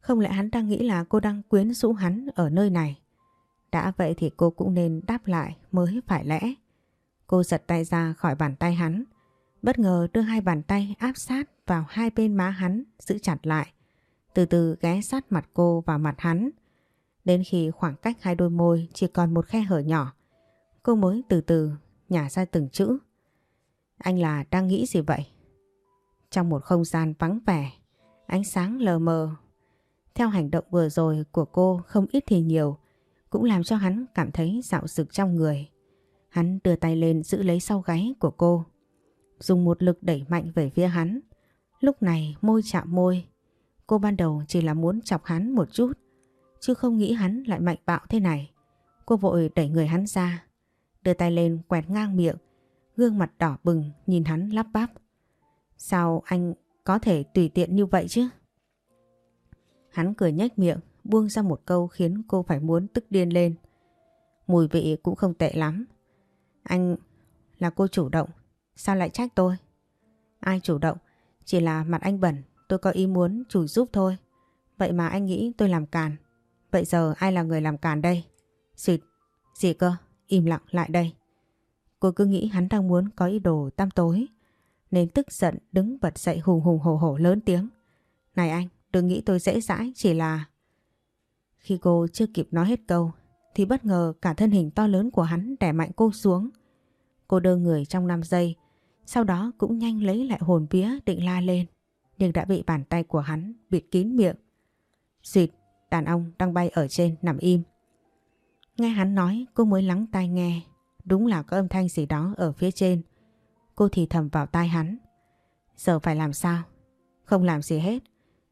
Không lẽ hắn đang nghĩ là cô đang quyến rũ hắn ở nơi này? Đã vậy thì cô cũng nên đáp lại mới phải lẽ. Cô giật tay ra khỏi bàn tay hắn, bất ngờ đưa hai bàn tay áp sát vào hai bên má hắn, giữ chặt lại. Từ từ ghé sát mặt cô vào mặt hắn, Đến khi khoảng cách hai đôi môi chỉ còn một khe hở nhỏ, cô mới từ từ nhả ra từng chữ. Anh là đang nghĩ gì vậy? Trong một không gian vắng vẻ, ánh sáng lờ mờ. Theo hành động vừa rồi của cô không ít thì nhiều, cũng làm cho hắn cảm thấy dạo rực trong người. Hắn đưa tay lên giữ lấy sau gáy của cô, dùng một lực đẩy mạnh về phía hắn. Lúc này môi chạm môi, cô ban đầu chỉ là muốn chọc hắn một chút, chứ không nghĩ hắn lại mạnh bạo thế này. Cô vội đẩy người hắn ra, đưa tay lên quẹt ngang miệng, gương mặt đỏ bừng nhìn hắn lắp bắp. Sao anh có thể tùy tiện như vậy chứ? Hắn cười nhếch miệng, buông ra một câu khiến cô phải muốn tức điên lên. Mùi vị cũng không tệ lắm. Anh là cô chủ động, sao lại trách tôi? Ai chủ động? Chỉ là mặt anh bẩn, tôi có ý muốn chủ giúp thôi. Vậy mà anh nghĩ tôi làm càn. Vậy giờ ai là người làm càn đây? Xịt, gì cơ? Im lặng lại đây. Cô cứ nghĩ hắn đang muốn có ý đồ tăm tối. Nên tức giận đứng bật dậy hùng hùng hổ hổ lớn tiếng. Này anh, đừng nghĩ tôi dễ dãi chỉ là... Khi cô chưa kịp nói hết câu thì bất ngờ cả thân hình to lớn của hắn đè mạnh cô xuống. Cô đơ người trong 5 giây, sau đó cũng nhanh lấy lại hồn vía định la lên, nhưng đã bị bàn tay của hắn bịt kín miệng. Xịt, đàn ông đang bay ở trên nằm im. Nghe hắn nói cô mới lắng tai nghe, đúng là có âm thanh gì đó ở phía trên. Cô thì thầm vào tai hắn. Giờ phải làm sao? Không làm gì hết,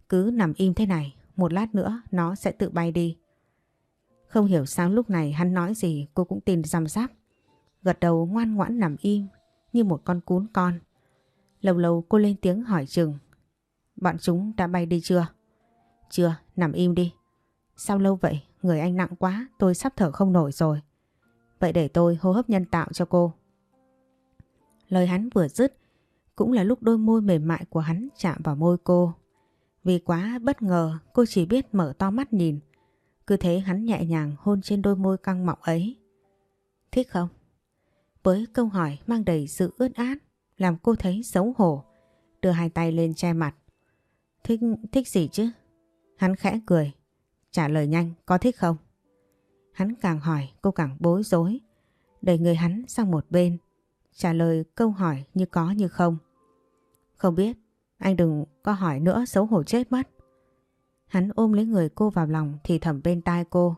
cứ nằm im thế này, một lát nữa nó sẽ tự bay đi. Không hiểu sao lúc này hắn nói gì cô cũng tin răm rắp. Gật đầu ngoan ngoãn nằm im như một con cún con. Lâu lâu cô lên tiếng hỏi chừng. Bọn chúng đã bay đi chưa? Chưa, nằm im đi. Sao lâu vậy? Người anh nặng quá, tôi sắp thở không nổi rồi. Vậy để tôi hô hấp nhân tạo cho cô. Lời hắn vừa dứt, cũng là lúc đôi môi mềm mại của hắn chạm vào môi cô. Vì quá bất ngờ, cô chỉ biết mở to mắt nhìn. Cứ thế hắn nhẹ nhàng hôn trên đôi môi căng mọng ấy. Thích không? Với câu hỏi mang đầy sự ướt át, làm cô thấy xấu hổ, đưa hai tay lên che mặt. Thích, thích gì chứ? Hắn khẽ cười, trả lời nhanh, có thích không? Hắn càng hỏi, cô càng bối rối, đẩy người hắn sang một bên, trả lời câu hỏi như có như không. Không biết, anh đừng có hỏi nữa xấu hổ chết mất. Hắn ôm lấy người cô vào lòng thì thầm bên tai cô.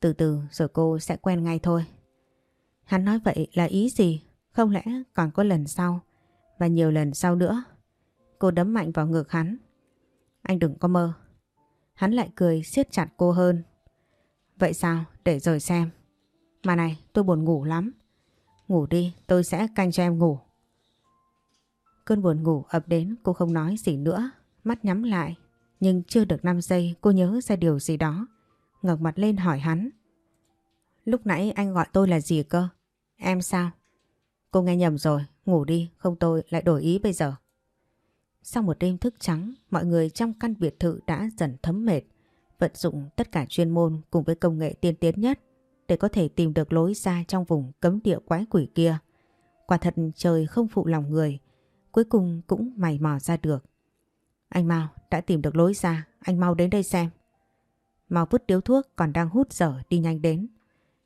Từ từ rồi cô sẽ quen ngay thôi. Hắn nói vậy là ý gì? Không lẽ còn có lần sau và nhiều lần sau nữa? Cô đấm mạnh vào ngực hắn. Anh đừng có mơ. Hắn lại cười siết chặt cô hơn. Vậy sao? Để rồi xem. Mà này, tôi buồn ngủ lắm. Ngủ đi, tôi sẽ canh cho em ngủ. Cơn buồn ngủ ập đến cô không nói gì nữa, mắt nhắm lại. Nhưng chưa được 5 giây cô nhớ ra điều gì đó. ngẩng mặt lên hỏi hắn. Lúc nãy anh gọi tôi là gì cơ? Em sao? Cô nghe nhầm rồi, ngủ đi, không tôi lại đổi ý bây giờ. Sau một đêm thức trắng, mọi người trong căn biệt thự đã dần thấm mệt, vận dụng tất cả chuyên môn cùng với công nghệ tiên tiến nhất để có thể tìm được lối ra trong vùng cấm địa quái quỷ kia. Quả thật trời không phụ lòng người, cuối cùng cũng mày mò ra được. Anh Mao đã tìm được lối ra, anh mau đến đây xem. Mao vứt điếu thuốc còn đang hút dở đi nhanh đến.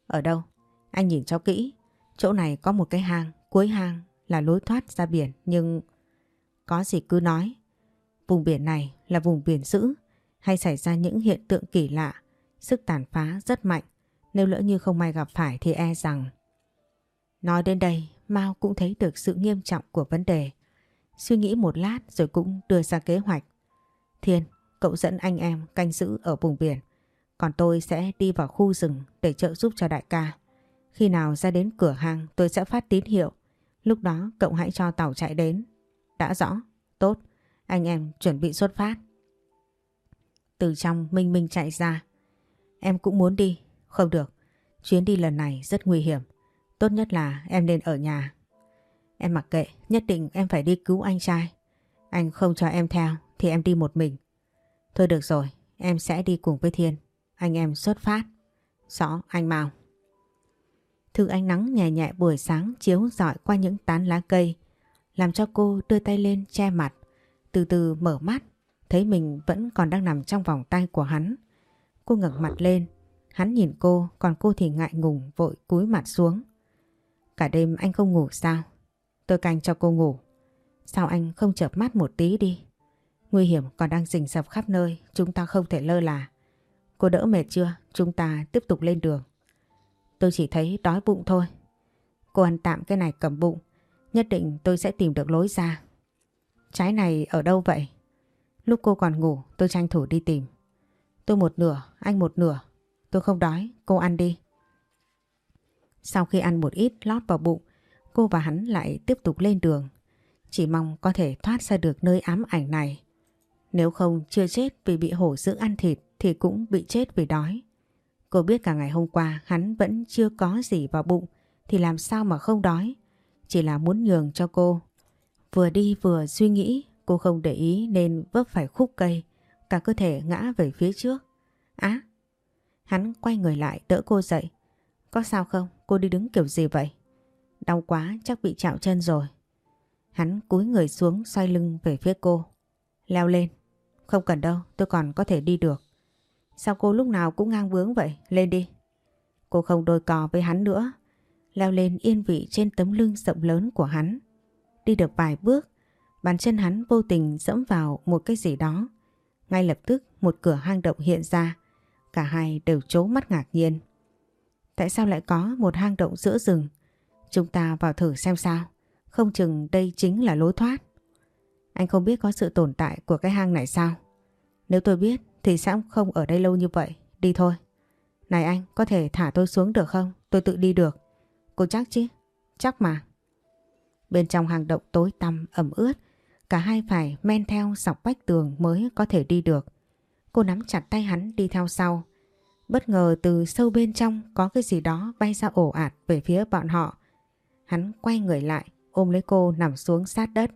Ở đâu? Anh nhìn cho kỹ. Chỗ này có một cái hang, cuối hang là lối thoát ra biển nhưng... Có gì cứ nói. Vùng biển này là vùng biển dữ hay xảy ra những hiện tượng kỳ lạ, sức tàn phá rất mạnh. Nếu lỡ như không may gặp phải thì e rằng... Nói đến đây, Mao cũng thấy được sự nghiêm trọng của vấn đề. Suy nghĩ một lát rồi cũng đưa ra kế hoạch. Thiên, cậu dẫn anh em canh giữ ở vùng biển. Còn tôi sẽ đi vào khu rừng để trợ giúp cho đại ca. Khi nào ra đến cửa hàng tôi sẽ phát tín hiệu. Lúc đó cậu hãy cho tàu chạy đến. Đã rõ, tốt, anh em chuẩn bị xuất phát. Từ trong Minh Minh chạy ra. Em cũng muốn đi. Không được, chuyến đi lần này rất nguy hiểm. Tốt nhất là em nên ở nhà. Em mặc kệ, nhất định em phải đi cứu anh trai. Anh không cho em theo thì em đi một mình. Thôi được rồi, em sẽ đi cùng với Thiên. Anh em xuất phát. Rõ, anh Mao. Thứ ánh nắng nhẹ nhẹ buổi sáng chiếu rọi qua những tán lá cây, làm cho cô đưa tay lên che mặt, từ từ mở mắt, thấy mình vẫn còn đang nằm trong vòng tay của hắn. Cô ngẩng mặt lên, Hắn nhìn cô còn cô thì ngại ngùng vội cúi mặt xuống. Cả đêm anh không ngủ sao? Tôi canh cho cô ngủ. Sao anh không chợp mắt một tí đi? Nguy hiểm còn đang rình rập khắp nơi, chúng ta không thể lơ là. Cô đỡ mệt chưa? Chúng ta tiếp tục lên đường. Tôi chỉ thấy đói bụng thôi. Cô ăn tạm cái này cầm bụng. Nhất định tôi sẽ tìm được lối ra. Trái này ở đâu vậy? Lúc cô còn ngủ tôi tranh thủ đi tìm. Tôi một nửa, anh một nửa. Tôi không đói, cô ăn đi. Sau khi ăn một ít lót vào bụng, cô và hắn lại tiếp tục lên đường. Chỉ mong có thể thoát ra được nơi ám ảnh này. Nếu không chưa chết vì bị hổ dữ ăn thịt thì cũng bị chết vì đói. Cô biết cả ngày hôm qua hắn vẫn chưa có gì vào bụng thì làm sao mà không đói. Chỉ là muốn nhường cho cô. Vừa đi vừa suy nghĩ cô không để ý nên vấp phải khúc cây. Cả cơ thể ngã về phía trước. Á! hắn quay người lại đỡ cô dậy. Có sao không? Cô đi đứng kiểu gì vậy? Đau quá chắc bị chạo chân rồi. Hắn cúi người xuống xoay lưng về phía cô. Leo lên. Không cần đâu, tôi còn có thể đi được. Sao cô lúc nào cũng ngang bướng vậy? Lên đi. Cô không đôi cò với hắn nữa. Leo lên yên vị trên tấm lưng rộng lớn của hắn. Đi được vài bước, bàn chân hắn vô tình dẫm vào một cái gì đó. Ngay lập tức một cửa hang động hiện ra. Cả hai đều trố mắt ngạc nhiên. Tại sao lại có một hang động giữa rừng? Chúng ta vào thử xem sao. Không chừng đây chính là lối thoát. Anh không biết có sự tồn tại của cái hang này sao? Nếu tôi biết thì sẽ không ở đây lâu như vậy. Đi thôi. Này anh, có thể thả tôi xuống được không? Tôi tự đi được. Cô chắc chứ? Chắc mà. Bên trong hang động tối tăm ẩm ướt, cả hai phải men theo dọc vách tường mới có thể đi được. Cô nắm chặt tay hắn đi theo sau. Bất ngờ từ sâu bên trong có cái gì đó bay ra ổ ạt về phía bọn họ. Hắn quay người lại, ôm lấy cô nằm xuống sát đất.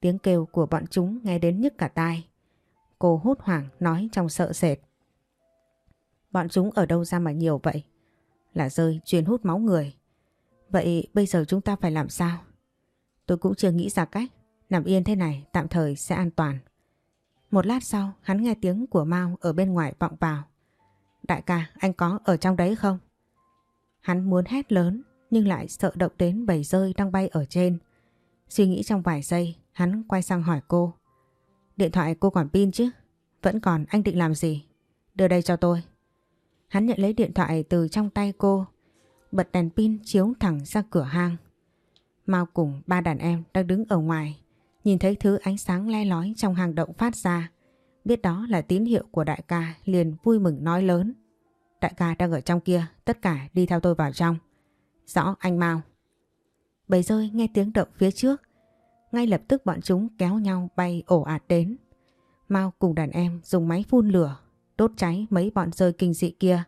Tiếng kêu của bọn chúng nghe đến nhức cả tai. Cô hốt hoảng nói trong sợ sệt. Bọn chúng ở đâu ra mà nhiều vậy? Là rơi chuyên hút máu người. Vậy bây giờ chúng ta phải làm sao? Tôi cũng chưa nghĩ ra cách. Nằm yên thế này, tạm thời sẽ an toàn. Một lát sau, hắn nghe tiếng của Mao ở bên ngoài vọng vào. Đại ca, anh có ở trong đấy không? Hắn muốn hét lớn, nhưng lại sợ động đến bầy rơi đang bay ở trên. Suy nghĩ trong vài giây, hắn quay sang hỏi cô. Điện thoại cô còn pin chứ? Vẫn còn, anh định làm gì? Đưa đây cho tôi. Hắn nhận lấy điện thoại từ trong tay cô bật đèn pin chiếu thẳng ra cửa hang. Mao cùng ba đàn em đang đứng ở ngoài, nhìn thấy thứ ánh sáng le lói trong hang động phát ra. Biết đó là tín hiệu của đại ca liền vui mừng nói lớn. Đại ca đang ở trong kia, tất cả đi theo tôi vào trong. Rõ anh Mao. Bầy rơi nghe tiếng động phía trước. Ngay lập tức bọn chúng kéo nhau bay ổ ạt đến. Mao cùng đàn em dùng máy phun lửa, đốt cháy mấy bọn rơi kinh dị kia.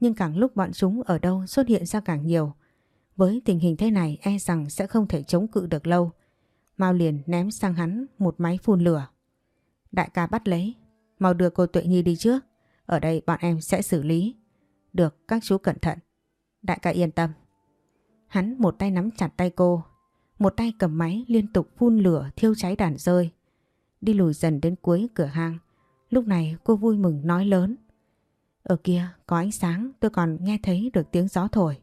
Nhưng càng lúc bọn chúng ở đâu xuất hiện ra càng nhiều. Với tình hình thế này e rằng sẽ không thể chống cự được lâu. Mao liền ném sang hắn một máy phun lửa. Đại ca bắt lấy, mau đưa cô Tuệ Nhi đi trước. Ở đây bọn em sẽ xử lý. Được, các chú cẩn thận. Đại ca yên tâm. Hắn một tay nắm chặt tay cô, một tay cầm máy liên tục phun lửa thiêu cháy đàn rơi. Đi lùi dần đến cuối cửa hang. Lúc này cô vui mừng nói lớn. Ở kia có ánh sáng tôi còn nghe thấy được tiếng gió thổi.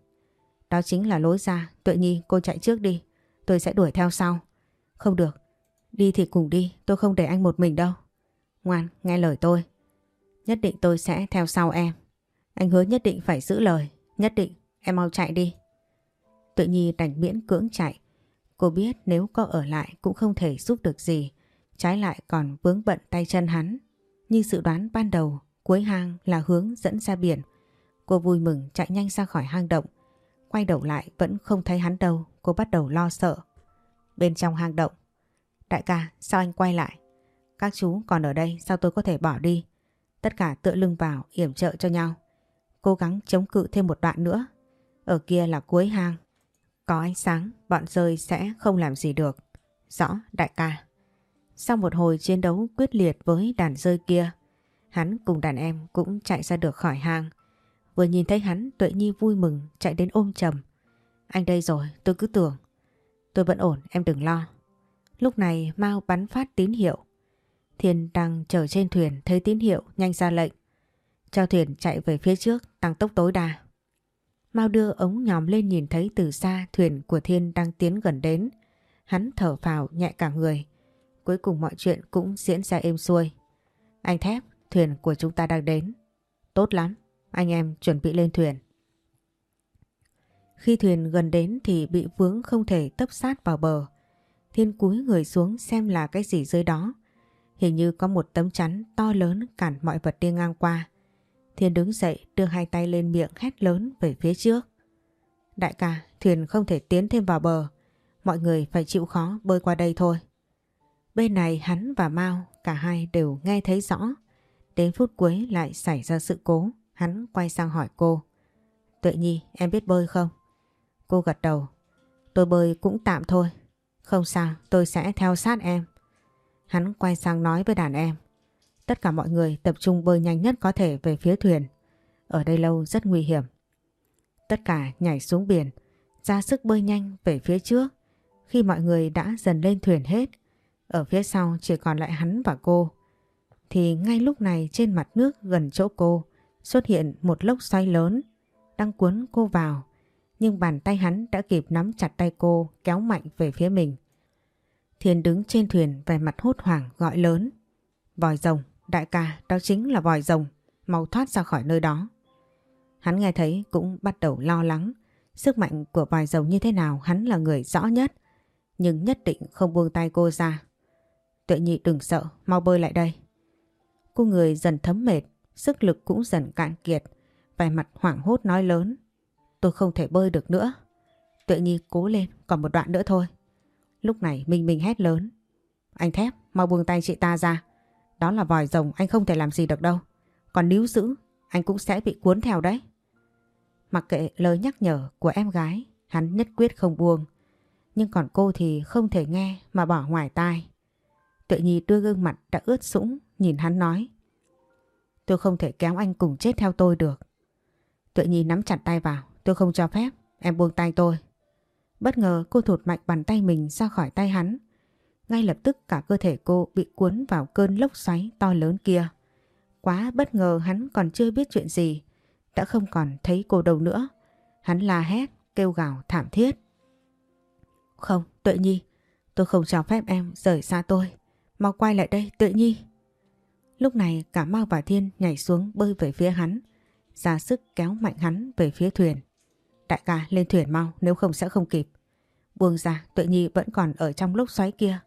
Đó chính là lối ra. Tuệ Nhi cô chạy trước đi. Tôi sẽ đuổi theo sau. Không được. Đi thì cùng đi. Tôi không để anh một mình đâu. Ngoan nghe lời tôi. Nhất định tôi sẽ theo sau em. Anh hứa nhất định phải giữ lời. Nhất định em mau chạy đi. tự Nhi đành miễn cưỡng chạy. Cô biết nếu có ở lại cũng không thể giúp được gì. Trái lại còn vướng bận tay chân hắn. Như dự đoán ban đầu, cuối hang là hướng dẫn ra biển. Cô vui mừng chạy nhanh ra khỏi hang động. Quay đầu lại vẫn không thấy hắn đâu, cô bắt đầu lo sợ. Bên trong hang động. Đại ca, sao anh quay lại? Các chú còn ở đây, sao tôi có thể bỏ đi? Tất cả tựa lưng vào, yểm trợ cho nhau. Cố gắng chống cự thêm một đoạn nữa. Ở kia là cuối hang. Có ánh sáng, bọn rơi sẽ không làm gì được. Rõ, đại ca. Sau một hồi chiến đấu quyết liệt với đàn rơi kia, hắn cùng đàn em cũng chạy ra được khỏi hang. Vừa nhìn thấy hắn, Tuệ Nhi vui mừng chạy đến ôm chầm. Anh đây rồi, tôi cứ tưởng. Tôi vẫn ổn, em đừng lo. Lúc này Mao bắn phát tín hiệu. Thiên đang chờ trên thuyền thấy tín hiệu nhanh ra lệnh. Cho thuyền chạy về phía trước, tăng tốc tối đa. Mau đưa ống nhòm lên nhìn thấy từ xa thuyền của Thiên đang tiến gần đến. Hắn thở phào nhẹ cả người. Cuối cùng mọi chuyện cũng diễn ra êm xuôi. Anh thép, thuyền của chúng ta đang đến. Tốt lắm, anh em chuẩn bị lên thuyền. Khi thuyền gần đến thì bị vướng không thể tấp sát vào bờ. Thiên cúi người xuống xem là cái gì dưới đó. Hình như có một tấm chắn to lớn cản mọi vật đi ngang qua. Thiên đứng dậy đưa hai tay lên miệng hét lớn về phía trước. Đại ca, thuyền không thể tiến thêm vào bờ. Mọi người phải chịu khó bơi qua đây thôi. Bên này hắn và Mao cả hai đều nghe thấy rõ. Đến phút cuối lại xảy ra sự cố. Hắn quay sang hỏi cô. Tuệ Nhi, em biết bơi không? Cô gật đầu. Tôi bơi cũng tạm thôi. Không sao, tôi sẽ theo sát em. Hắn quay sang nói với đàn em. Tất cả mọi người tập trung bơi nhanh nhất có thể về phía thuyền. Ở đây lâu rất nguy hiểm. Tất cả nhảy xuống biển, ra sức bơi nhanh về phía trước. Khi mọi người đã dần lên thuyền hết, ở phía sau chỉ còn lại hắn và cô. Thì ngay lúc này trên mặt nước gần chỗ cô xuất hiện một lốc xoáy lớn đang cuốn cô vào. Nhưng bàn tay hắn đã kịp nắm chặt tay cô kéo mạnh về phía mình. Thiên đứng trên thuyền vẻ mặt hốt hoảng gọi lớn. Vòi rồng, đại ca, đó chính là vòi rồng, mau thoát ra khỏi nơi đó. Hắn nghe thấy cũng bắt đầu lo lắng. Sức mạnh của vòi rồng như thế nào hắn là người rõ nhất. Nhưng nhất định không buông tay cô ra. Tuệ nhị đừng sợ, mau bơi lại đây. Cô người dần thấm mệt, sức lực cũng dần cạn kiệt. Vẻ mặt hoảng hốt nói lớn. Tôi không thể bơi được nữa. Tuệ nhi cố lên, còn một đoạn nữa thôi. Lúc này Minh Minh hét lớn. Anh thép, mau buông tay chị ta ra. Đó là vòi rồng anh không thể làm gì được đâu. Còn níu giữ, anh cũng sẽ bị cuốn theo đấy. Mặc kệ lời nhắc nhở của em gái, hắn nhất quyết không buông. Nhưng còn cô thì không thể nghe mà bỏ ngoài tai. Tuệ Nhi đưa gương mặt đã ướt sũng, nhìn hắn nói. Tôi không thể kéo anh cùng chết theo tôi được. Tuệ Nhi nắm chặt tay vào, tôi không cho phép, em buông tay tôi. Bất ngờ cô thụt mạnh bàn tay mình ra khỏi tay hắn. Ngay lập tức cả cơ thể cô bị cuốn vào cơn lốc xoáy to lớn kia. Quá bất ngờ hắn còn chưa biết chuyện gì. Đã không còn thấy cô đâu nữa. Hắn la hét, kêu gào thảm thiết. Không, Tuệ Nhi, tôi không cho phép em rời xa tôi. Mau quay lại đây, Tuệ Nhi. Lúc này cả Mao và Thiên nhảy xuống bơi về phía hắn. Ra sức kéo mạnh hắn về phía thuyền. Đại ca lên thuyền mau, nếu không sẽ không kịp. Buông ra, Tuệ Nhi vẫn còn ở trong lốc xoáy kia.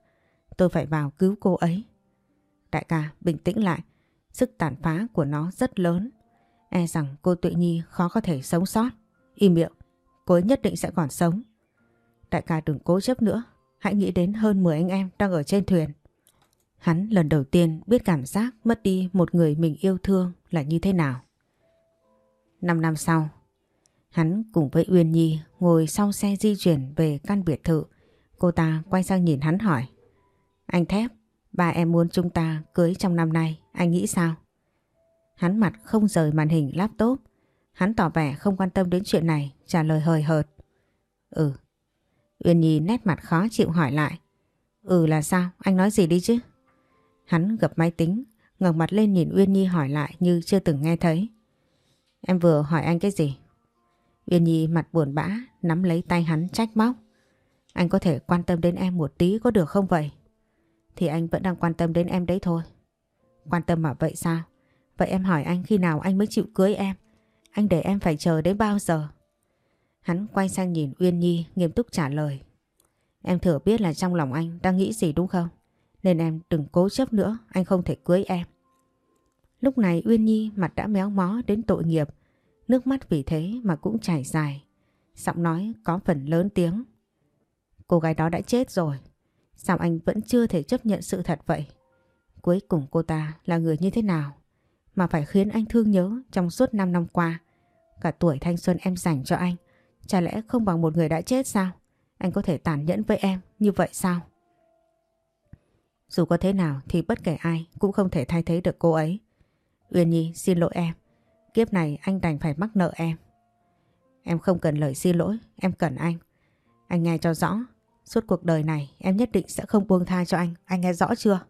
Tôi phải vào cứu cô ấy. Đại ca bình tĩnh lại. Sức tàn phá của nó rất lớn. E rằng cô Tuệ Nhi khó có thể sống sót. Im miệng. Cô ấy nhất định sẽ còn sống. Đại ca đừng cố chấp nữa. Hãy nghĩ đến hơn 10 anh em đang ở trên thuyền. Hắn lần đầu tiên biết cảm giác mất đi một người mình yêu thương là như thế nào. Năm năm sau, Hắn cùng với Uyên Nhi ngồi sau xe di chuyển về căn biệt thự. Cô ta quay sang nhìn hắn hỏi. Anh Thép, ba em muốn chúng ta cưới trong năm nay, anh nghĩ sao? Hắn mặt không rời màn hình laptop. Hắn tỏ vẻ không quan tâm đến chuyện này, trả lời hời hợt. Ừ. Uyên Nhi nét mặt khó chịu hỏi lại. Ừ là sao? Anh nói gì đi chứ? Hắn gập máy tính, ngẩng mặt lên nhìn Uyên Nhi hỏi lại như chưa từng nghe thấy. Em vừa hỏi anh cái gì? Uyên Nhi mặt buồn bã, nắm lấy tay hắn trách móc. Anh có thể quan tâm đến em một tí có được không vậy? Thì anh vẫn đang quan tâm đến em đấy thôi. Quan tâm mà vậy sao? Vậy em hỏi anh khi nào anh mới chịu cưới em? Anh để em phải chờ đến bao giờ? Hắn quay sang nhìn Uyên Nhi nghiêm túc trả lời. Em thừa biết là trong lòng anh đang nghĩ gì đúng không? Nên em đừng cố chấp nữa, anh không thể cưới em. Lúc này Uyên Nhi mặt đã méo mó đến tội nghiệp. Nước mắt vì thế mà cũng chảy dài. Giọng nói có phần lớn tiếng. Cô gái đó đã chết rồi. Sao anh vẫn chưa thể chấp nhận sự thật vậy? Cuối cùng cô ta là người như thế nào? Mà phải khiến anh thương nhớ trong suốt 5 năm qua. Cả tuổi thanh xuân em dành cho anh. Chả lẽ không bằng một người đã chết sao? Anh có thể tàn nhẫn với em như vậy sao? Dù có thế nào thì bất kể ai cũng không thể thay thế được cô ấy. Uyên Nhi xin lỗi em. Kiếp này anh đành phải mắc nợ em. Em không cần lời xin lỗi, em cần anh. Anh nghe cho rõ, suốt cuộc đời này em nhất định sẽ không buông tha cho anh, anh nghe rõ chưa?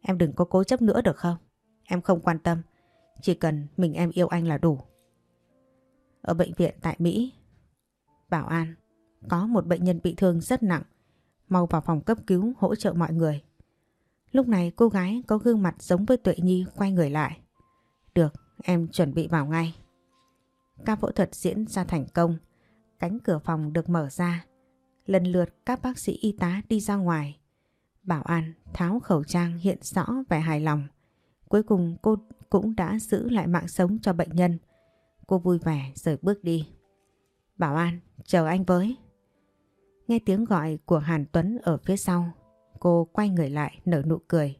Em đừng có cố chấp nữa được không? Em không quan tâm, chỉ cần mình em yêu anh là đủ. ở bệnh viện tại Mỹ. Bảo An, có một bệnh nhân bị thương rất nặng, mau vào phòng cấp cứu hỗ trợ mọi người. Lúc này cô gái có gương mặt giống với Tuệ Nhi quay người lại. Được, em chuẩn bị vào ngay. Ca phẫu thuật diễn ra thành công, cánh cửa phòng được mở ra. Lần lượt các bác sĩ y tá đi ra ngoài. Bảo An tháo khẩu trang hiện rõ vẻ hài lòng. Cuối cùng cô cũng đã giữ lại mạng sống cho bệnh nhân. Cô vui vẻ rời bước đi. Bảo An, chờ anh với. Nghe tiếng gọi của Hàn Tuấn ở phía sau, cô quay người lại nở nụ cười.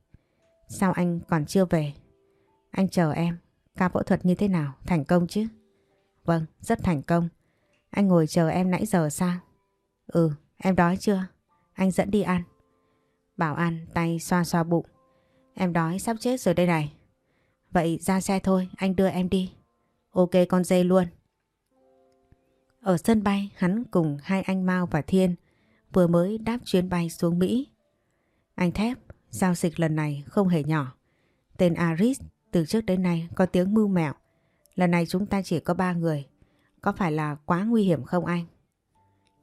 Sao anh còn chưa về? Anh chờ em, ca phẫu thuật như thế nào, thành công chứ? Vâng, rất thành công. Anh ngồi chờ em nãy giờ sao? Ừ, em đói chưa? Anh dẫn đi ăn. Bảo An tay xoa xoa bụng. Em đói sắp chết rồi đây này. Vậy ra xe thôi, anh đưa em đi. Ok con dê luôn. Ở sân bay hắn cùng hai anh Mao và Thiên vừa mới đáp chuyến bay xuống Mỹ. Anh Thép, giao dịch lần này không hề nhỏ. Tên Aris từ trước đến nay có tiếng mưu mẹo. Lần này chúng ta chỉ có ba người. Có phải là quá nguy hiểm không anh?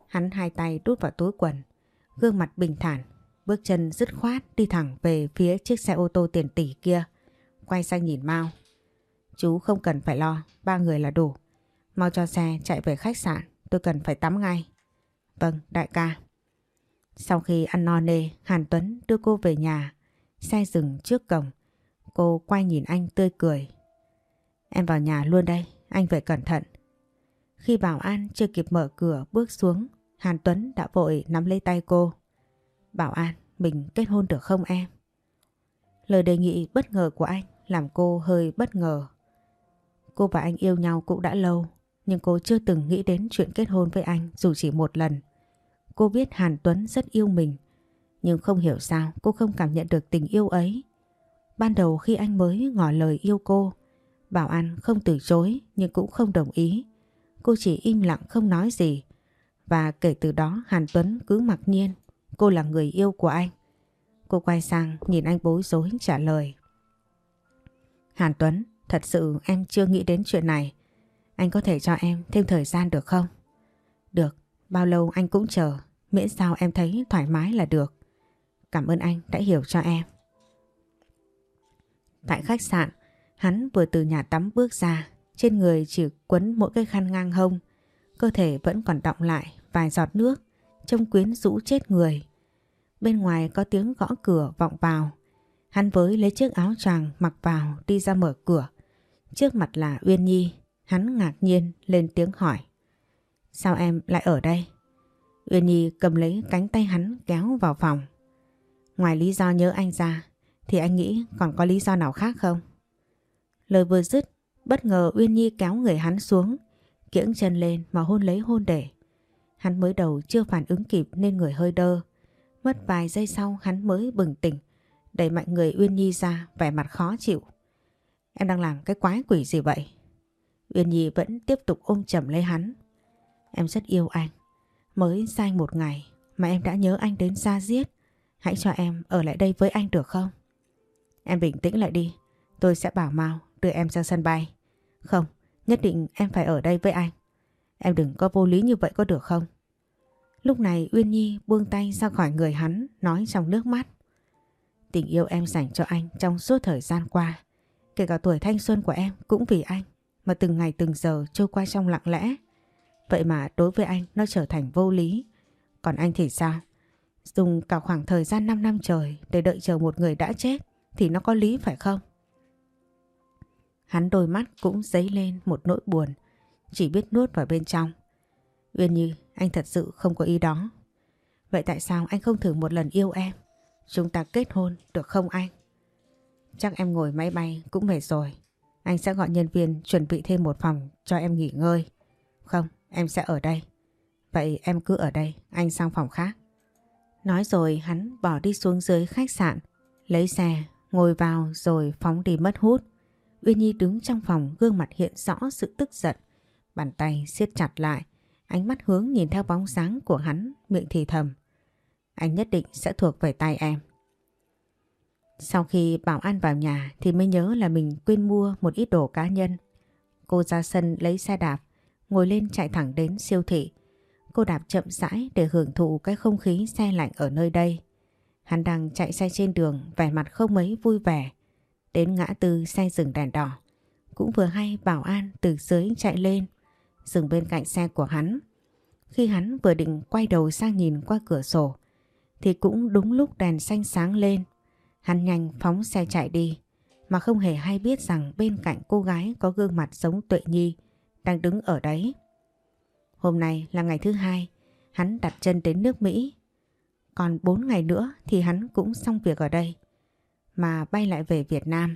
Hắn hai tay đút vào túi quần, gương mặt bình thản, bước chân dứt khoát đi thẳng về phía chiếc xe ô tô tiền tỷ kia. Quay sang nhìn Mao. Chú không cần phải lo, ba người là đủ. Mau cho xe chạy về khách sạn, tôi cần phải tắm ngay. Vâng, đại ca. Sau khi ăn no nê, Hàn Tuấn đưa cô về nhà, xe dừng trước cổng. Cô quay nhìn anh tươi cười. Em vào nhà luôn đây, anh phải cẩn thận. Khi bảo an chưa kịp mở cửa bước xuống, Hàn Tuấn đã vội nắm lấy tay cô. Bảo An, mình kết hôn được không em? Lời đề nghị bất ngờ của anh làm cô hơi bất ngờ. Cô và anh yêu nhau cũng đã lâu, nhưng cô chưa từng nghĩ đến chuyện kết hôn với anh dù chỉ một lần. Cô biết Hàn Tuấn rất yêu mình, nhưng không hiểu sao cô không cảm nhận được tình yêu ấy. Ban đầu khi anh mới ngỏ lời yêu cô, Bảo An không từ chối nhưng cũng không đồng ý. Cô chỉ im lặng không nói gì. Và kể từ đó Hàn Tuấn cứ mặc nhiên cô là người yêu của anh. Cô quay sang nhìn anh bối rối trả lời. Hàn Tuấn, thật sự em chưa nghĩ đến chuyện này. Anh có thể cho em thêm thời gian được không? Được, bao lâu anh cũng chờ, miễn sao em thấy thoải mái là được. Cảm ơn anh đã hiểu cho em. Tại khách sạn, hắn vừa từ nhà tắm bước ra, trên người chỉ quấn mỗi cái khăn ngang hông, cơ thể vẫn còn đọng lại vài giọt nước, trông quyến rũ chết người. Bên ngoài có tiếng gõ cửa vọng vào, hắn với lấy chiếc áo choàng mặc vào đi ra mở cửa. Trước mặt là Uyên Nhi, hắn ngạc nhiên lên tiếng hỏi. Sao em lại ở đây? Uyên Nhi cầm lấy cánh tay hắn kéo vào phòng. Ngoài lý do nhớ anh ra, thì anh nghĩ còn có lý do nào khác không? Lời vừa dứt, bất ngờ Uyên Nhi kéo người hắn xuống, kiễng chân lên mà hôn lấy hôn để. Hắn mới đầu chưa phản ứng kịp nên người hơi đơ. Mất vài giây sau hắn mới bừng tỉnh, đẩy mạnh người Uyên Nhi ra vẻ mặt khó chịu. Em đang làm cái quái quỷ gì vậy? Uyên Nhi vẫn tiếp tục ôm chầm lấy hắn. Em rất yêu anh. Mới sai một ngày mà em đã nhớ anh đến xa giết. Hãy cho em ở lại đây với anh được không? Em bình tĩnh lại đi. Tôi sẽ bảo mao đưa em ra sân bay. Không, nhất định em phải ở đây với anh. Em đừng có vô lý như vậy có được không? Lúc này Uyên Nhi buông tay ra khỏi người hắn nói trong nước mắt. Tình yêu em dành cho anh trong suốt thời gian qua. Kể cả tuổi thanh xuân của em cũng vì anh mà từng ngày từng giờ trôi qua trong lặng lẽ. Vậy mà đối với anh nó trở thành vô lý. Còn anh thì sao? Dùng cả khoảng thời gian 5 năm trời để đợi chờ một người đã chết thì nó có lý phải không? Hắn đôi mắt cũng dấy lên một nỗi buồn, chỉ biết nuốt vào bên trong. Uyên Như, anh thật sự không có ý đó. Vậy tại sao anh không thử một lần yêu em? Chúng ta kết hôn được không anh? Chắc em ngồi máy bay cũng mệt rồi. Anh sẽ gọi nhân viên chuẩn bị thêm một phòng cho em nghỉ ngơi. Không, em sẽ ở đây. Vậy em cứ ở đây, anh sang phòng khác. Nói rồi hắn bỏ đi xuống dưới khách sạn, lấy xe, ngồi vào rồi phóng đi mất hút. Uyên Nhi đứng trong phòng gương mặt hiện rõ sự tức giận. Bàn tay siết chặt lại, ánh mắt hướng nhìn theo bóng dáng của hắn, miệng thì thầm. Anh nhất định sẽ thuộc về tay em. Sau khi Bảo An vào nhà thì mới nhớ là mình quên mua một ít đồ cá nhân. Cô ra sân lấy xe đạp, ngồi lên chạy thẳng đến siêu thị. Cô đạp chậm rãi để hưởng thụ cái không khí xe lạnh ở nơi đây. Hắn đang chạy xe trên đường, vẻ mặt không mấy vui vẻ. Đến ngã tư xe dừng đèn đỏ. Cũng vừa hay bảo an từ dưới chạy lên, dừng bên cạnh xe của hắn. Khi hắn vừa định quay đầu sang nhìn qua cửa sổ, thì cũng đúng lúc đèn xanh sáng lên. Hắn nhanh phóng xe chạy đi, mà không hề hay biết rằng bên cạnh cô gái có gương mặt giống Tuệ Nhi đang đứng ở đấy. Hôm nay là ngày thứ hai, hắn đặt chân đến nước Mỹ. Còn 4 ngày nữa thì hắn cũng xong việc ở đây, mà bay lại về Việt Nam.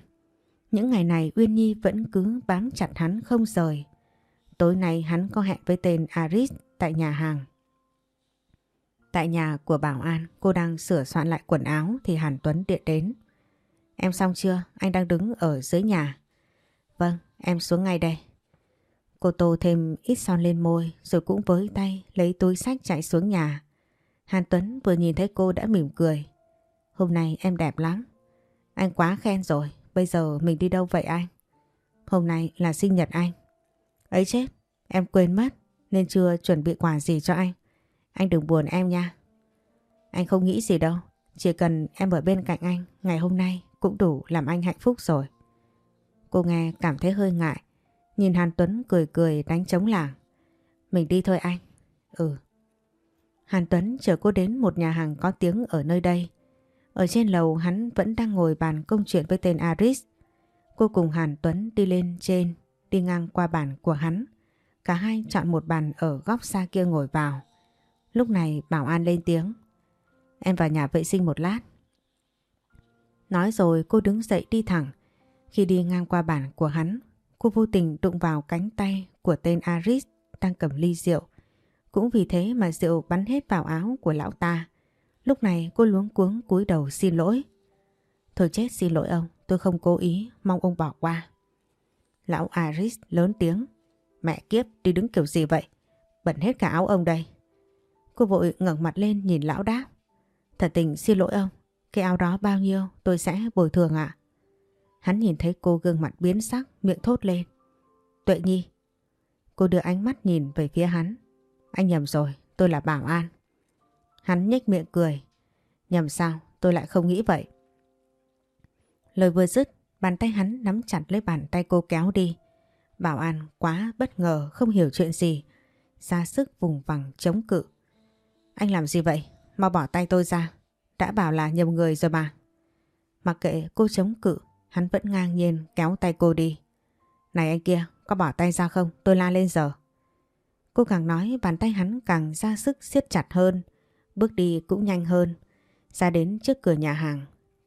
Những ngày này Uyên Nhi vẫn cứ bám chặt hắn không rời. Tối nay hắn có hẹn với tên Aris tại nhà hàng. Tại nhà của Bảo An, cô đang sửa soạn lại quần áo thì Hàn Tuấn điện đến. Em xong chưa? Anh đang đứng ở dưới nhà. Vâng, em xuống ngay đây. Cô tô thêm ít son lên môi rồi cũng với tay lấy túi sách chạy xuống nhà. Hàn Tuấn vừa nhìn thấy cô đã mỉm cười. Hôm nay em đẹp lắm. Anh quá khen rồi, bây giờ mình đi đâu vậy anh? Hôm nay là sinh nhật anh. Ấy chết, em quên mất nên chưa chuẩn bị quà gì cho anh. Anh đừng buồn em nha. Anh không nghĩ gì đâu, chỉ cần em ở bên cạnh anh ngày hôm nay cũng đủ làm anh hạnh phúc rồi. Cô nghe cảm thấy hơi ngại, nhìn Hàn Tuấn cười cười đánh trống lảng. Mình đi thôi anh. Ừ. Hàn Tuấn chờ cô đến một nhà hàng có tiếng ở nơi đây. Ở trên lầu hắn vẫn đang ngồi bàn công chuyện với tên Aris. Cô cùng Hàn Tuấn đi lên trên, đi ngang qua bàn của hắn. Cả hai chọn một bàn ở góc xa kia ngồi vào. Lúc này Bảo An lên tiếng. Em vào nhà vệ sinh một lát. Nói rồi cô đứng dậy đi thẳng. Khi đi ngang qua bàn của hắn, cô vô tình đụng vào cánh tay của tên Aris đang cầm ly rượu. Cũng vì thế mà rượu bắn hết vào áo của lão ta. Lúc này cô luống cuống cúi đầu xin lỗi. Thôi chết xin lỗi ông, tôi không cố ý, mong ông bỏ qua. Lão Aris lớn tiếng. Mẹ kiếp đi đứng kiểu gì vậy? Bẩn hết cả áo ông đây. Cô vội ngẩng mặt lên nhìn lão đáp. Thật tình xin lỗi ông, cái áo đó bao nhiêu tôi sẽ bồi thường ạ. Hắn nhìn thấy cô gương mặt biến sắc, miệng thốt lên. Tuệ Nhi. Cô đưa ánh mắt nhìn về phía hắn. Anh nhầm rồi, tôi là Bảo An. Hắn nhếch miệng cười. Nhầm sao, tôi lại không nghĩ vậy. Lời vừa dứt, bàn tay hắn nắm chặt lấy bàn tay cô kéo đi. Bảo An quá bất ngờ, không hiểu chuyện gì. Ra sức vùng vằng chống cự. Anh làm gì vậy? Mau bỏ tay tôi ra. Đã bảo là nhầm người rồi mà. Mặc kệ cô chống cự, hắn vẫn ngang nhiên kéo tay cô đi. Này anh kia, có bỏ tay ra không? Tôi la lên giờ. Cô càng nói bàn tay hắn càng ra sức siết chặt hơn. Bước đi cũng nhanh hơn. Ra đến trước cửa nhà hàng.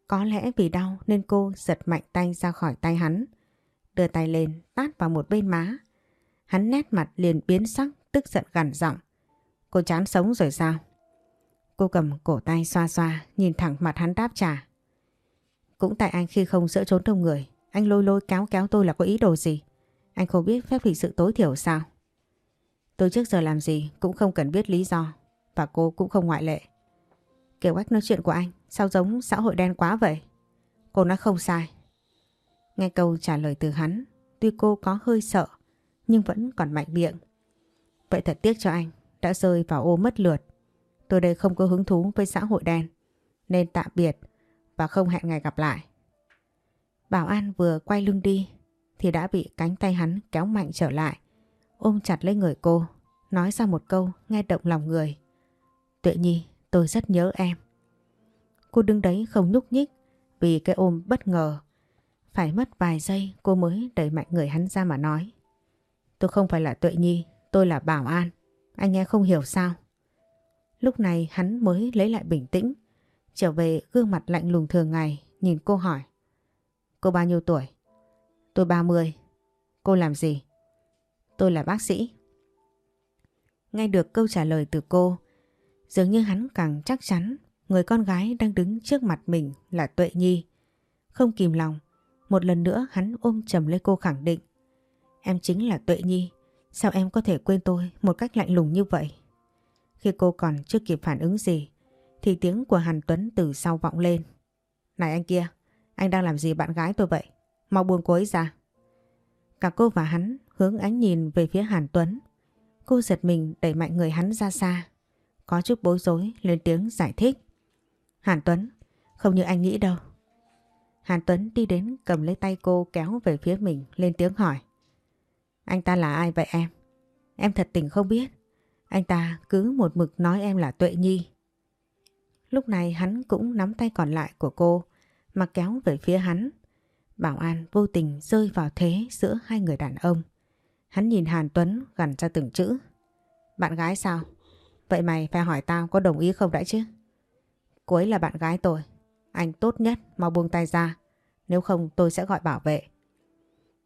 Có lẽ vì đau nên cô giật mạnh tay ra khỏi tay hắn. Đưa tay lên tát vào một bên má. Hắn nét mặt liền biến sắc tức giận gằn giọng. Cô chán sống rồi sao? Cô cầm cổ tay xoa xoa, nhìn thẳng mặt hắn đáp trả. Cũng tại anh khi không sợ trốn đông người, anh lôi lôi kéo kéo tôi là có ý đồ gì? Anh không biết phép hình sự tối thiểu sao? Tôi trước giờ làm gì cũng không cần biết lý do, và cô cũng không ngoại lệ. Kiểu cách nói chuyện của anh, sao giống xã hội đen quá vậy? Cô nói không sai. Nghe câu trả lời từ hắn, tuy cô có hơi sợ, nhưng vẫn còn mạnh miệng. Vậy thật tiếc cho anh, đã rơi vào ô mất lượt. Tôi đây không có hứng thú với xã hội đen, nên tạm biệt và không hẹn ngày gặp lại. Bảo An vừa quay lưng đi thì đã bị cánh tay hắn kéo mạnh trở lại, ôm chặt lấy người cô, nói ra một câu nghe động lòng người. Tuệ Nhi, tôi rất nhớ em. Cô đứng đấy không nhúc nhích vì cái ôm bất ngờ. Phải mất vài giây cô mới đẩy mạnh người hắn ra mà nói. Tôi không phải là Tuệ Nhi, tôi là Bảo An. Anh nghe không hiểu sao? Lúc này hắn mới lấy lại bình tĩnh, trở về gương mặt lạnh lùng thường ngày, nhìn cô hỏi. Cô bao nhiêu tuổi? Tôi 30. Cô làm gì? Tôi là bác sĩ. Nghe được câu trả lời từ cô, dường như hắn càng chắc chắn người con gái đang đứng trước mặt mình là Tuệ Nhi. Không kìm lòng, một lần nữa hắn ôm chầm lấy cô khẳng định. Em chính là Tuệ Nhi, sao em có thể quên tôi một cách lạnh lùng như vậy? Khi cô còn chưa kịp phản ứng gì thì tiếng của Hàn Tuấn từ sau vọng lên. Này anh kia, anh đang làm gì bạn gái tôi vậy? Mau buông cô ấy ra. Cả cô và hắn hướng ánh nhìn về phía Hàn Tuấn. Cô giật mình đẩy mạnh người hắn ra xa. Có chút bối rối lên tiếng giải thích. Hàn Tuấn, không như anh nghĩ đâu. Hàn Tuấn đi đến cầm lấy tay cô kéo về phía mình lên tiếng hỏi. Anh ta là ai vậy em? Em thật tình không biết. Anh ta cứ một mực nói em là Tuệ Nhi. Lúc này hắn cũng nắm tay còn lại của cô, mà kéo về phía hắn. Bảo An vô tình rơi vào thế giữa hai người đàn ông. Hắn nhìn Hàn Tuấn gằn ra từng chữ. Bạn gái sao? Vậy mày phải hỏi tao có đồng ý không đã chứ? Cô ấy là bạn gái tôi. Anh tốt nhất, mau buông tay ra. Nếu không, tôi sẽ gọi bảo vệ.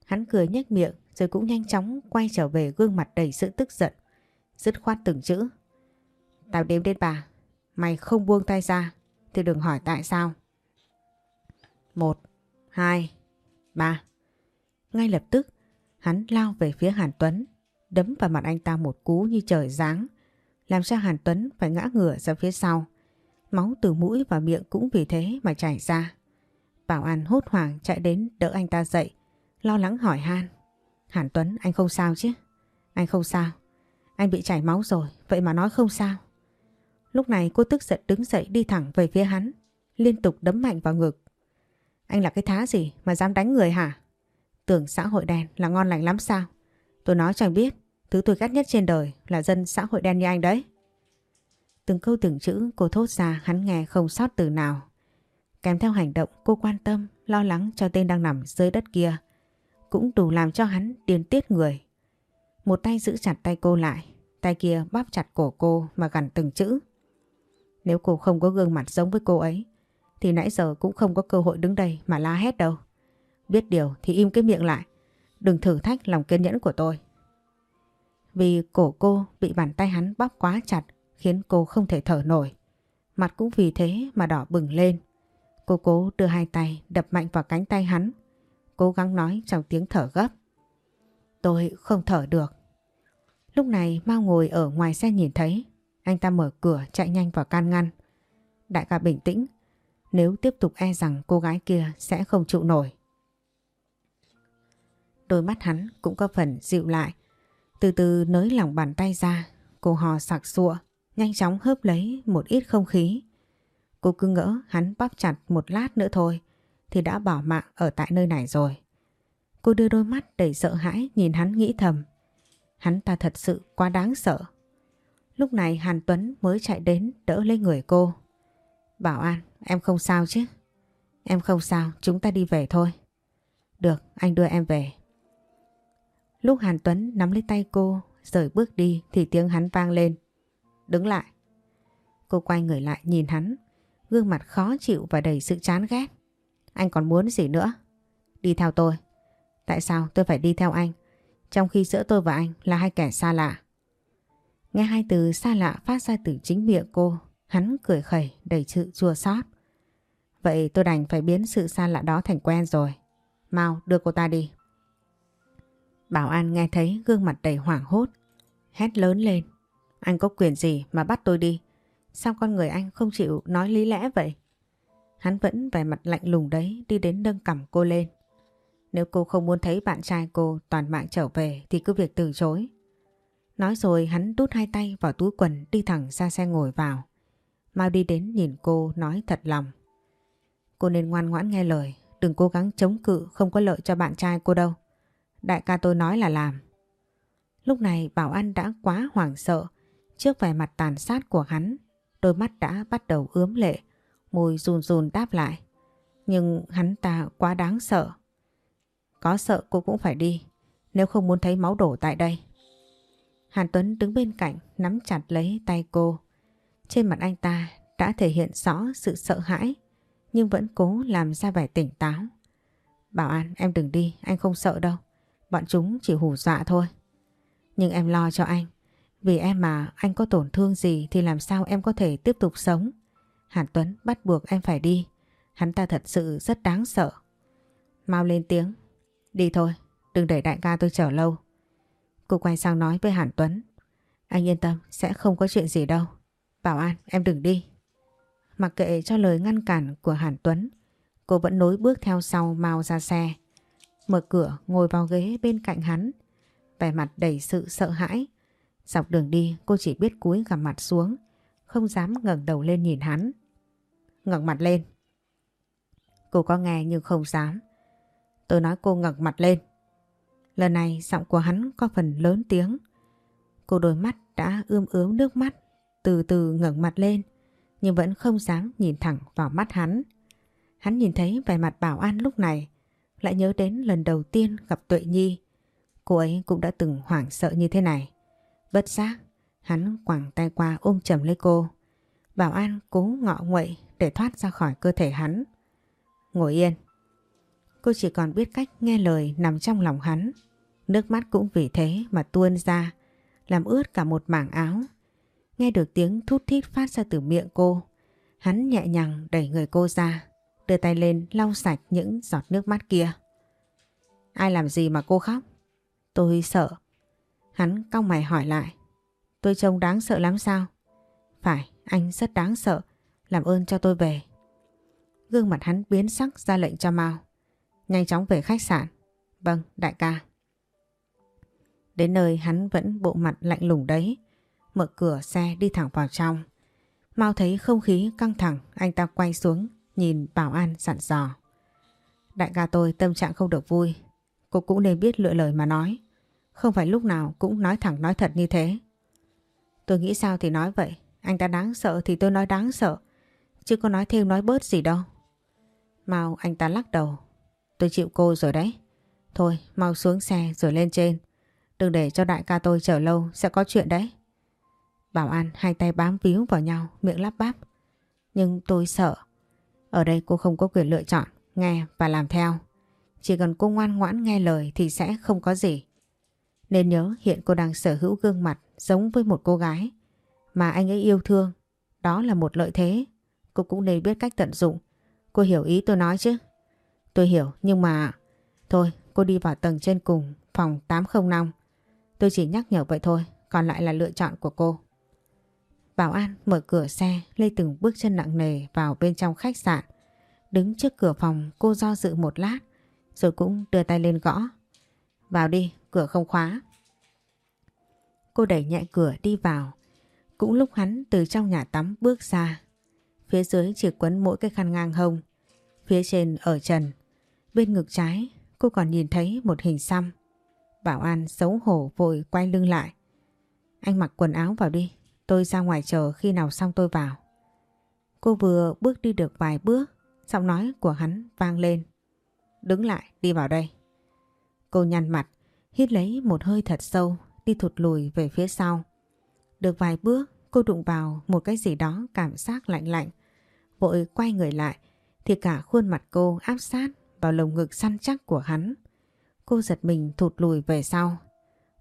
Hắn cười nhếch miệng rồi cũng nhanh chóng quay trở về gương mặt đầy sự tức giận. Dứt khoát từng chữ. Tao đếm đến bà. Mày không buông tay ra thì đừng hỏi tại sao. Một, hai, ba. Ngay lập tức hắn lao về phía Hàn Tuấn đấm vào mặt anh ta một cú như trời giáng làm cho Hàn Tuấn phải ngã ngửa ra phía sau. Máu từ mũi và miệng cũng vì thế mà chảy ra. Bảo An hốt hoảng chạy đến đỡ anh ta dậy, lo lắng hỏi Han. Hàn Tuấn, anh không sao chứ? Anh không sao. Anh bị chảy máu rồi, vậy mà nói không sao. Lúc này cô tức giận đứng dậy đi thẳng về phía hắn, liên tục đấm mạnh vào ngực. Anh là cái thá gì mà dám đánh người hả? Tưởng xã hội đen là ngon lành lắm sao? Tôi nói cho anh biết, thứ tôi ghét nhất trên đời là dân xã hội đen như anh đấy. Từng câu từng chữ cô thốt ra hắn nghe không sót từ nào. Kèm theo hành động cô quan tâm, lo lắng cho tên đang nằm dưới đất kia. Cũng đủ làm cho hắn điên tiết người. Một tay giữ chặt tay cô lại, tay kia bóp chặt cổ cô mà gần từng chữ. Nếu cô không có gương mặt giống với cô ấy, thì nãy giờ cũng không có cơ hội đứng đây mà la hét đâu. Biết điều thì im cái miệng lại, đừng thử thách lòng kiên nhẫn của tôi. Vì cổ cô bị bàn tay hắn bóp quá chặt khiến cô không thể thở nổi. Mặt cũng vì thế mà đỏ bừng lên. Cô cố đưa hai tay đập mạnh vào cánh tay hắn. Cố gắng nói trong tiếng thở gấp. Tôi không thở được. Lúc này Mao ngồi ở ngoài xe nhìn thấy. Anh ta mở cửa chạy nhanh vào can ngăn. Đại ca bình tĩnh. Nếu tiếp tục e rằng cô gái kia sẽ không chịu nổi. Đôi mắt hắn cũng có phần dịu lại. Từ từ nới lỏng bàn tay ra. Cô hò sặc sụa. Nhanh chóng hớp lấy một ít không khí. Cô cứ ngỡ hắn bóp chặt một lát nữa thôi, thì đã bỏ mạng ở tại nơi này rồi. Cô đưa đôi mắt đầy sợ hãi nhìn hắn nghĩ thầm. Hắn ta thật sự quá đáng sợ. Lúc này Hàn Tuấn mới chạy đến đỡ lấy người cô. Bảo An, em không sao chứ? Em không sao, chúng ta đi về thôi. Được, anh đưa em về. Lúc Hàn Tuấn nắm lấy tay cô, rời bước đi thì tiếng hắn vang lên. Đứng lại. Cô quay người lại nhìn hắn, gương mặt khó chịu và đầy sự chán ghét. Anh còn muốn gì nữa? Đi theo tôi. Tại sao tôi phải đi theo anh? Trong khi giữa tôi và anh là hai kẻ xa lạ. Nghe hai từ xa lạ phát ra từ chính miệng cô, hắn cười khẩy đầy sự chua xót. Vậy tôi đành phải biến sự xa lạ đó thành quen rồi. Mau đưa cô ta đi. Bảo An nghe thấy gương mặt đầy hoảng hốt, hét lớn lên. Anh có quyền gì mà bắt tôi đi? Sao con người anh không chịu nói lý lẽ vậy? Hắn vẫn vẻ mặt lạnh lùng đấy đi đến nâng cằm cô lên. Nếu cô không muốn thấy bạn trai cô toàn mạng trở về thì cứ việc từ chối. Nói rồi hắn đút hai tay vào túi quần đi thẳng ra xe ngồi vào. Mau đi đến nhìn cô nói thật lòng. Cô nên ngoan ngoãn nghe lời, đừng cố gắng chống cự không có lợi cho bạn trai cô đâu. Đại ca tôi nói là làm. Lúc này Bảo An đã quá hoảng sợ trước vẻ mặt tàn sát của hắn. Đôi mắt đã bắt đầu ướm lệ, môi run run đáp lại. Nhưng hắn ta quá đáng sợ. Có sợ cô cũng phải đi, nếu không muốn thấy máu đổ tại đây. Hàn Tuấn đứng bên cạnh nắm chặt lấy tay cô. Trên mặt anh ta đã thể hiện rõ sự sợ hãi nhưng vẫn cố làm ra vẻ tỉnh táo. Bảo An em đừng đi, anh không sợ đâu. Bọn chúng chỉ hù dọa thôi. Nhưng em lo cho anh. Vì em mà anh có tổn thương gì thì làm sao em có thể tiếp tục sống. Hàn Tuấn bắt buộc em phải đi. Hắn ta thật sự rất đáng sợ. Mau lên tiếng. Đi thôi, đừng để đại ca tôi chờ lâu. Cô quay sang nói với Hàn Tuấn. Anh yên tâm, sẽ không có chuyện gì đâu. Bảo An, em đừng đi. Mặc kệ cho lời ngăn cản của Hàn Tuấn, cô vẫn nối bước theo sau mau ra xe. Mở cửa ngồi vào ghế bên cạnh hắn, vẻ mặt đầy sự sợ hãi. Dọc đường đi cô chỉ biết cúi gằm mặt xuống, không dám ngẩng đầu lên nhìn hắn. ngẩng mặt lên. Cô có nghe nhưng không dám. Tôi nói cô ngẩng mặt lên. Lần này giọng của hắn có phần lớn tiếng. Cô đôi mắt đã ươm ướm nước mắt, từ từ ngẩng mặt lên, nhưng vẫn không dám nhìn thẳng vào mắt hắn. Hắn nhìn thấy vẻ mặt bảo an lúc này, lại nhớ đến lần đầu tiên gặp Tuệ Nhi. Cô ấy cũng đã từng hoảng sợ như thế này. Bất giác, hắn quẳng tay qua ôm chầm lấy cô. Bảo An cố ngọ nguậy để thoát ra khỏi cơ thể hắn. Ngồi yên. Cô chỉ còn biết cách nghe lời nằm trong lòng hắn. Nước mắt cũng vì thế mà tuôn ra, làm ướt cả một mảng áo. Nghe được tiếng thút thít phát ra từ miệng cô. Hắn nhẹ nhàng đẩy người cô ra, đưa tay lên lau sạch những giọt nước mắt kia. Ai làm gì mà cô khóc? Tôi sợ. Hắn cong mày hỏi lại. Tôi trông đáng sợ lắm sao? Phải, anh rất đáng sợ. Làm ơn cho tôi về. Gương mặt hắn biến sắc ra lệnh cho Mao. Nhanh chóng về khách sạn. Vâng, đại ca. Đến nơi hắn vẫn bộ mặt lạnh lùng đấy. Mở cửa xe đi thẳng vào trong. mau thấy không khí căng thẳng, anh ta quay xuống, nhìn bảo an sẵn dò. Đại ca tôi tâm trạng không được vui. Cô cũng nên biết lựa lời mà nói. Không phải lúc nào cũng nói thẳng nói thật như thế. Tôi nghĩ sao thì nói vậy. Anh ta đáng sợ thì tôi nói đáng sợ. Chứ có nói thêm nói bớt gì đâu. Mau anh ta lắc đầu. Tôi chịu cô rồi đấy. Thôi mau xuống xe rồi lên trên. Đừng để cho đại ca tôi chờ lâu sẽ có chuyện đấy. Bảo An hai tay bám víu vào nhau miệng lắp bắp. Nhưng tôi sợ. Ở đây cô không có quyền lựa chọn, nghe và làm theo. Chỉ cần cô ngoan ngoãn nghe lời thì sẽ không có gì. Nên nhớ hiện cô đang sở hữu gương mặt giống với một cô gái mà anh ấy yêu thương. Đó là một lợi thế. Cô cũng nên biết cách tận dụng. Cô hiểu ý tôi nói chứ? Tôi hiểu nhưng mà... Thôi cô đi vào tầng trên cùng phòng 805. Tôi chỉ nhắc nhở vậy thôi. Còn lại là lựa chọn của cô. Bảo An mở cửa xe lê từng bước chân nặng nề vào bên trong khách sạn. Đứng trước cửa phòng cô do dự một lát rồi cũng đưa tay lên gõ. Vào đi, cửa không khóa. Cô đẩy nhẹ cửa đi vào. Cũng lúc hắn từ trong nhà tắm bước ra. Phía dưới chỉ quấn mỗi cái khăn ngang hông. Phía trên ở trần. Bên ngực trái cô còn nhìn thấy một hình xăm. Bảo An xấu hổ vội quay lưng lại. Anh mặc quần áo vào đi. Tôi ra ngoài chờ khi nào xong tôi vào. Cô vừa bước đi được vài bước. Giọng nói của hắn vang lên. Đứng lại, đi vào đây. Cô nhăn mặt, hít lấy một hơi thật sâu, đi thụt lùi về phía sau. Được vài bước, cô đụng vào một cái gì đó cảm giác lạnh lạnh. Vội quay người lại, thì cả khuôn mặt cô áp sát vào lồng ngực săn chắc của hắn. Cô giật mình thụt lùi về sau.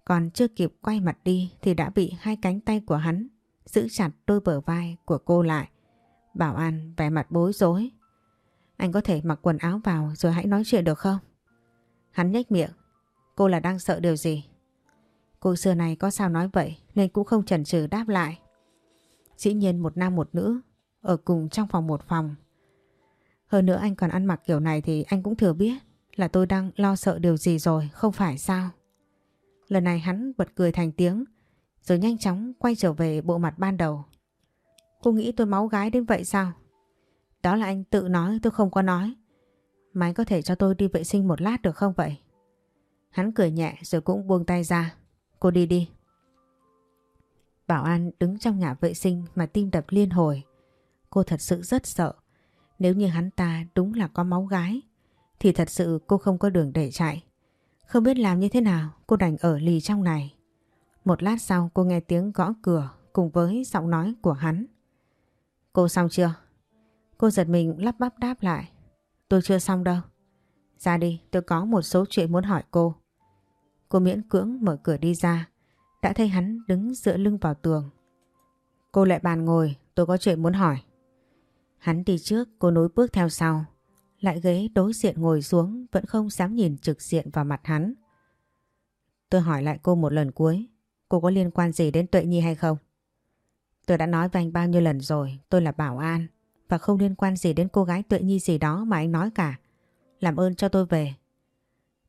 Còn chưa kịp quay mặt đi thì đã bị hai cánh tay của hắn giữ chặt đôi bờ vai của cô lại. Bảo An vẻ mặt bối rối. Anh có thể mặc quần áo vào rồi hãy nói chuyện được không? Hắn nhếch miệng. Cô là đang sợ điều gì? Cô xưa này có sao nói vậy nên cũng không chần chừ đáp lại. Dĩ nhiên một nam một nữ ở cùng trong phòng một phòng. Hơn nữa anh còn ăn mặc kiểu này thì anh cũng thừa biết là tôi đang lo sợ điều gì rồi, không phải sao? Lần này hắn bật cười thành tiếng rồi nhanh chóng quay trở về bộ mặt ban đầu. Cô nghĩ tôi máu gái đến vậy sao? Đó là anh tự nói tôi không có nói. Mà anh có thể cho tôi đi vệ sinh một lát được không vậy? Hắn cười nhẹ rồi cũng buông tay ra. Cô đi đi. Bảo An đứng trong nhà vệ sinh mà tim đập liên hồi. Cô thật sự rất sợ. Nếu như hắn ta đúng là có máu gái thì thật sự cô không có đường để chạy. Không biết làm như thế nào cô đành ở lì trong này. Một lát sau cô nghe tiếng gõ cửa cùng với giọng nói của hắn. Cô xong chưa? Cô giật mình lắp bắp đáp lại. Tôi chưa xong đâu. Ra đi, tôi có một số chuyện muốn hỏi cô. Cô miễn cưỡng mở cửa đi ra. Đã thấy hắn đứng dựa lưng vào tường. Cô lại bàn ngồi, tôi có chuyện muốn hỏi. Hắn đi trước, cô nối bước theo sau. Lại ghế đối diện ngồi xuống, vẫn không dám nhìn trực diện vào mặt hắn. Tôi hỏi lại cô một lần cuối, cô có liên quan gì đến Tuệ Nhi hay không? Tôi đã nói với anh bao nhiêu lần rồi, tôi là Bảo An và không liên quan gì đến cô gái Tuệ Nhi gì đó mà anh nói cả. Làm ơn cho tôi về.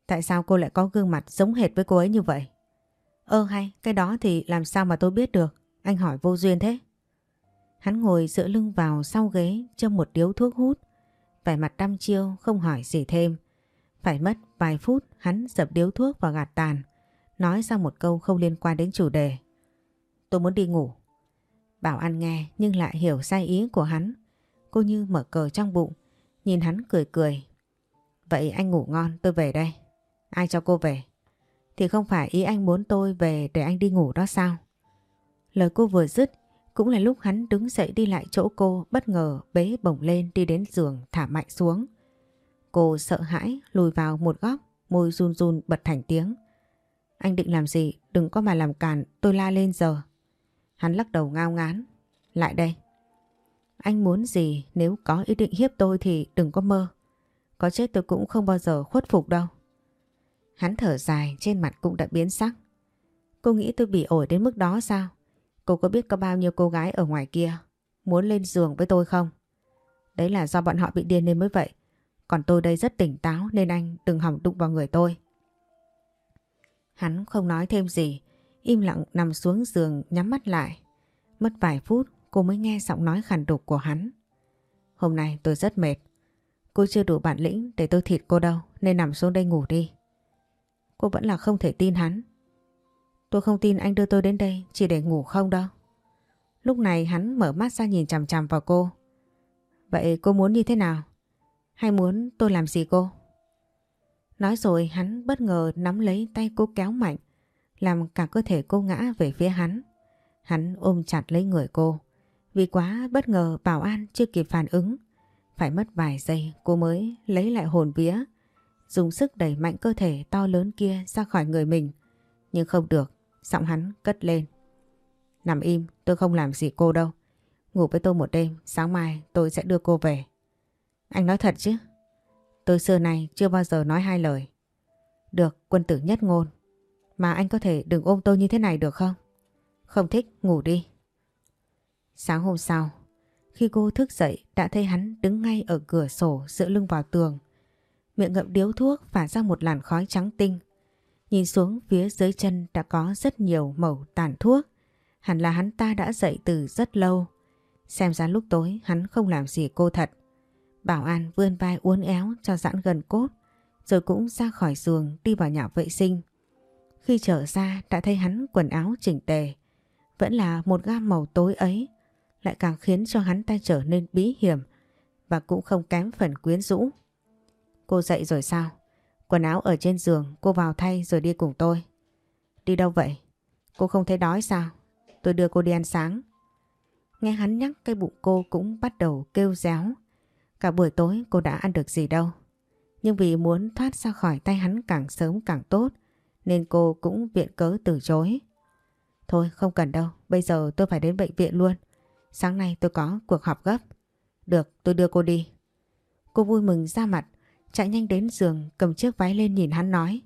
Tại sao cô lại có gương mặt giống hệt với cô ấy như vậy? Ơ hay, cái đó thì làm sao mà tôi biết được? Anh hỏi vô duyên thế. Hắn ngồi dựa lưng vào sau ghế trong một điếu thuốc hút. Vẻ mặt đăm chiêu, không hỏi gì thêm. Phải mất vài phút, hắn dập điếu thuốc vào gạt tàn. Nói ra một câu không liên quan đến chủ đề. Tôi muốn đi ngủ. Bảo An nghe, nhưng lại hiểu sai ý của hắn. Cô như mở cờ trong bụng. Nhìn hắn cười cười. Vậy anh ngủ ngon, tôi về đây. Ai cho cô về? Thì không phải ý anh muốn tôi về để anh đi ngủ đó sao? Lời cô vừa dứt cũng là lúc hắn đứng dậy đi lại chỗ cô, bất ngờ bế bổng lên đi đến giường thả mạnh xuống. Cô sợ hãi lùi vào một góc, môi run run bật thành tiếng. Anh định làm gì đừng có mà làm càn, tôi la lên giờ. Hắn lắc đầu ngao ngán. Lại đây. Anh muốn gì nếu có ý định hiếp tôi thì đừng có mơ. Có chết tôi cũng không bao giờ khuất phục đâu. Hắn thở dài, trên mặt cũng đã biến sắc. Cô nghĩ tôi bị ổi đến mức đó sao? Cô có biết có bao nhiêu cô gái ở ngoài kia muốn lên giường với tôi không? Đấy là do bọn họ bị điên nên mới vậy. Còn tôi đây rất tỉnh táo nên anh đừng hỏng đụng vào người tôi. Hắn không nói thêm gì, im lặng nằm xuống giường nhắm mắt lại. Mất vài phút cô mới nghe giọng nói khàn đục của hắn. Hôm nay tôi rất mệt. Cô chưa đủ bản lĩnh để tôi thịt cô đâu nên nằm xuống đây ngủ đi. Cô vẫn là không thể tin hắn. Tôi không tin anh đưa tôi đến đây chỉ để ngủ không đâu. Lúc này hắn mở mắt ra nhìn chằm chằm vào cô. Vậy cô muốn như thế nào? Hay muốn tôi làm gì cô? Nói rồi hắn bất ngờ nắm lấy tay cô kéo mạnh, làm cả cơ thể cô ngã về phía hắn. Hắn ôm chặt lấy người cô. Vì quá bất ngờ Bảo An chưa kịp phản ứng. Phải mất vài giây cô mới lấy lại hồn vía, dùng sức đẩy mạnh cơ thể to lớn kia ra khỏi người mình. Nhưng không được, giọng hắn cất lên. Nằm im, tôi không làm gì cô đâu. Ngủ với tôi một đêm, sáng mai tôi sẽ đưa cô về. Anh nói thật chứ? Tôi xưa này chưa bao giờ nói hai lời. Được, quân tử nhất ngôn. Mà anh có thể đừng ôm tôi như thế này được không? Không thích, ngủ đi. Sáng hôm sau, khi cô thức dậy đã thấy hắn đứng ngay ở cửa sổ dựa lưng vào tường. Miệng ngậm điếu thuốc phả ra một làn khói trắng tinh. Nhìn xuống phía dưới chân đã có rất nhiều mẩu tàn thuốc. Hẳn là hắn ta đã dậy từ rất lâu. Xem ra lúc tối hắn không làm gì cô thật. Bảo An vươn vai uốn éo cho giãn gần cốt. Rồi cũng ra khỏi giường đi vào nhà vệ sinh. Khi trở ra, đã thấy hắn quần áo chỉnh tề. Vẫn là một gam màu tối ấy. Lại càng khiến cho hắn ta trở nên bí hiểm. Và cũng không kém phần quyến rũ. Cô dậy rồi sao? Quần áo ở trên giường cô vào thay rồi đi cùng tôi. Đi đâu vậy? Cô không thấy đói sao? Tôi đưa cô đi ăn sáng. Nghe hắn nhắc cái bụng cô cũng bắt đầu kêu réo. Cả buổi tối cô đã ăn được gì đâu. Nhưng vì muốn thoát ra khỏi tay hắn càng sớm càng tốt nên cô cũng viện cớ từ chối. Thôi không cần đâu, bây giờ tôi phải đến bệnh viện luôn. Sáng nay tôi có cuộc họp gấp. Được, tôi đưa cô đi. Cô vui mừng ra mặt, chạy nhanh đến giường, cầm chiếc váy lên nhìn hắn nói.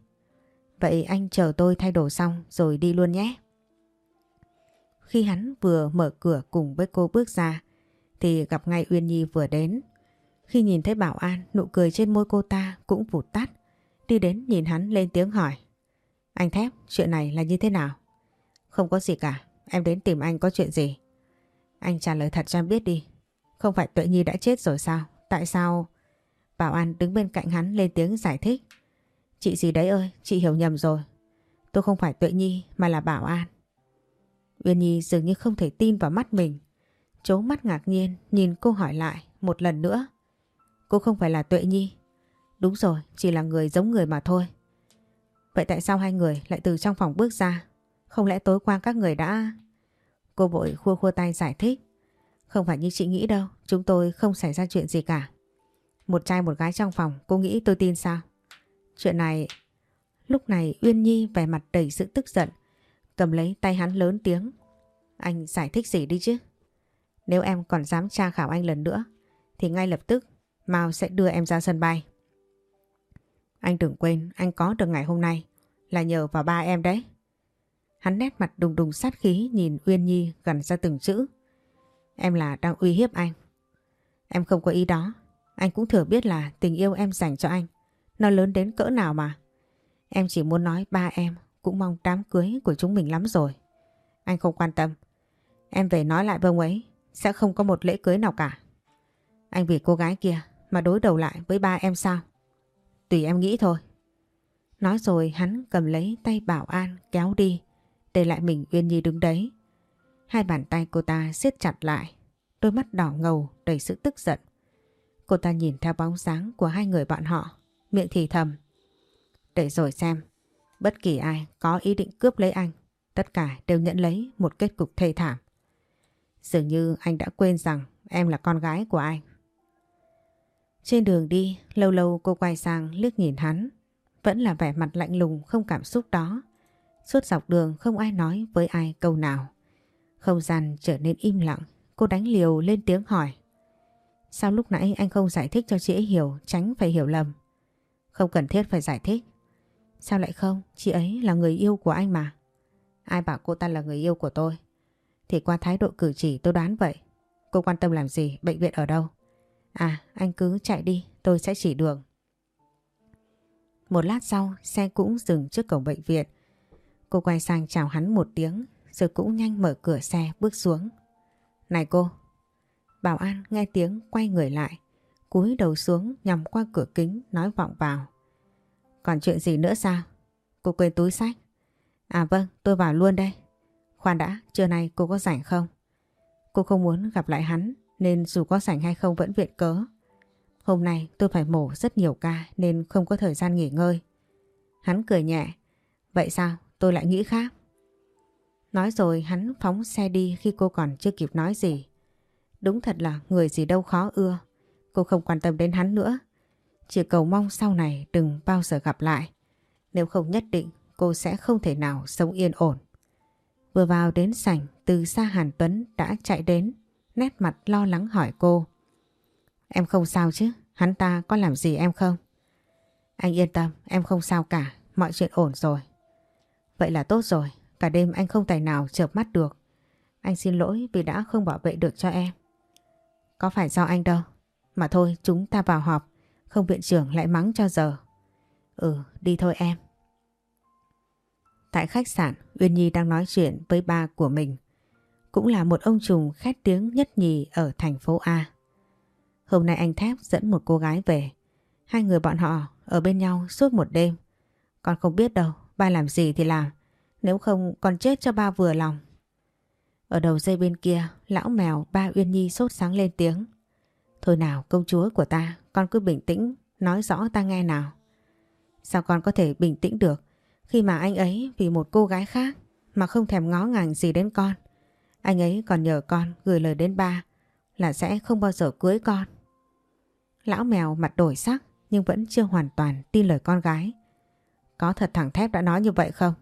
Vậy anh chờ tôi thay đồ xong rồi đi luôn nhé. Khi hắn vừa mở cửa cùng với cô bước ra, thì gặp ngay Uyên Nhi vừa đến. Khi nhìn thấy Bảo An, nụ cười trên môi cô ta cũng vụt tắt. Đi đến nhìn hắn lên tiếng hỏi. Anh Thép, chuyện này là như thế nào? Không có gì cả. Em đến tìm anh có chuyện gì? Anh trả lời thật cho em biết đi. Không phải Tuệ Nhi đã chết rồi sao? Tại sao... Bảo An đứng bên cạnh hắn lên tiếng giải thích. Chị gì đấy ơi, chị hiểu nhầm rồi. Tôi không phải Tuệ Nhi mà là Bảo An. Uyên Nhi dường như không thể tin vào mắt mình. Chố mắt ngạc nhiên nhìn cô hỏi lại một lần nữa. Cô không phải là Tuệ Nhi. Đúng rồi, chỉ là người giống người mà thôi. Vậy tại sao hai người lại từ trong phòng bước ra? Không lẽ tối qua các người đã... Cô vội khua khua tay giải thích. Không phải như chị nghĩ đâu, chúng tôi không xảy ra chuyện gì cả. Một trai một gái trong phòng, cô nghĩ tôi tin sao? Chuyện này... Lúc này Uyên Nhi vẻ mặt đầy sự tức giận, cầm lấy tay hắn lớn tiếng. Anh giải thích gì đi chứ? Nếu em còn dám tra khảo anh lần nữa, thì ngay lập tức Mao sẽ đưa em ra sân bay. Anh đừng quên anh có được ngày hôm nay là nhờ vào ba em đấy. Hắn nét mặt đùng đùng sát khí nhìn Uyên Nhi gần ra từng chữ. Em là đang uy hiếp anh. Em không có ý đó. Anh cũng thừa biết là tình yêu em dành cho anh. Nó lớn đến cỡ nào mà. Em chỉ muốn nói ba em cũng mong đám cưới của chúng mình lắm rồi. Anh không quan tâm. Em về nói lại với ông ấy, sẽ không có một lễ cưới nào cả. Anh vì cô gái kia mà đối đầu lại với ba em sao? Tùy em nghĩ thôi. Nói rồi hắn cầm lấy tay bảo an kéo đi, để lại mình Uyên Nhi đứng đấy. Hai bàn tay cô ta siết chặt lại, đôi mắt đỏ ngầu đầy sự tức giận. Cô ta nhìn theo bóng dáng của hai người bọn họ, miệng thì thầm. Để rồi xem, bất kỳ ai có ý định cướp lấy anh, tất cả đều nhận lấy một kết cục thê thảm. Dường như anh đã quên rằng em là con gái của anh. Trên đường đi, lâu lâu cô quay sang liếc nhìn hắn. Vẫn là vẻ mặt lạnh lùng không cảm xúc đó. Suốt dọc đường không ai nói với ai câu nào. Không gian trở nên im lặng, cô đánh liều lên tiếng hỏi. Sao lúc nãy anh không giải thích cho chị ấy hiểu, tránh phải hiểu lầm? Không cần thiết phải giải thích. Sao lại không? Chị ấy là người yêu của anh mà. Ai bảo cô ta là người yêu của tôi? Thì qua thái độ cử chỉ tôi đoán vậy. Cô quan tâm làm gì? Bệnh viện ở đâu? À, anh cứ chạy đi, tôi sẽ chỉ đường. Một lát sau, xe cũng dừng trước cổng bệnh viện. Cô quay sang chào hắn một tiếng, rồi cũng nhanh mở cửa xe bước xuống. Này cô! Bảo an nghe tiếng quay người lại, cúi đầu xuống nhằm qua cửa kính nói vọng vào. Còn chuyện gì nữa sao? Cô quên túi sách. À vâng, tôi vào luôn đây. Khoan đã, trưa nay cô có rảnh không? Cô không muốn gặp lại hắn nên dù có rảnh hay không vẫn viện cớ. Hôm nay tôi phải mổ rất nhiều ca nên không có thời gian nghỉ ngơi. Hắn cười nhẹ. Vậy sao? Tôi lại nghĩ khác. Nói rồi hắn phóng xe đi khi cô còn chưa kịp nói gì. Đúng thật là người gì đâu khó ưa. Cô không quan tâm đến hắn nữa. Chỉ cầu mong sau này đừng bao giờ gặp lại. Nếu không nhất định cô sẽ không thể nào sống yên ổn. Vừa vào đến sảnh từ xa Hàn Tuấn đã chạy đến nét mặt lo lắng hỏi cô. Em không sao chứ? Hắn ta có làm gì em không? Anh yên tâm, em không sao cả, mọi chuyện ổn rồi. Vậy là tốt rồi, cả đêm anh không tài nào chợp mắt được. Anh xin lỗi vì đã không bảo vệ được cho em. Có phải do anh đâu. Mà thôi, chúng ta vào họp, không viện trưởng lại mắng cho giờ. Ừ, đi thôi em. Tại khách sạn, Uyên Nhi đang nói chuyện với ba của mình. Cũng là một ông trùng khét tiếng nhất nhì ở thành phố A. Hôm nay anh Thép dẫn một cô gái về. Hai người bọn họ ở bên nhau suốt một đêm. Con không biết đâu, ba làm gì thì làm. Nếu không con chết cho ba vừa lòng. Ở đầu dây bên kia, lão mèo ba Uyên Nhi sốt sáng lên tiếng. Thôi nào công chúa của ta, con cứ bình tĩnh, nói rõ ta nghe nào. Sao con có thể bình tĩnh được khi mà anh ấy vì một cô gái khác mà không thèm ngó ngàng gì đến con. Anh ấy còn nhờ con gửi lời đến ba là sẽ không bao giờ cưới con. Lão mèo mặt đổi sắc nhưng vẫn chưa hoàn toàn tin lời con gái. Có thật thằng thép đã nói như vậy không?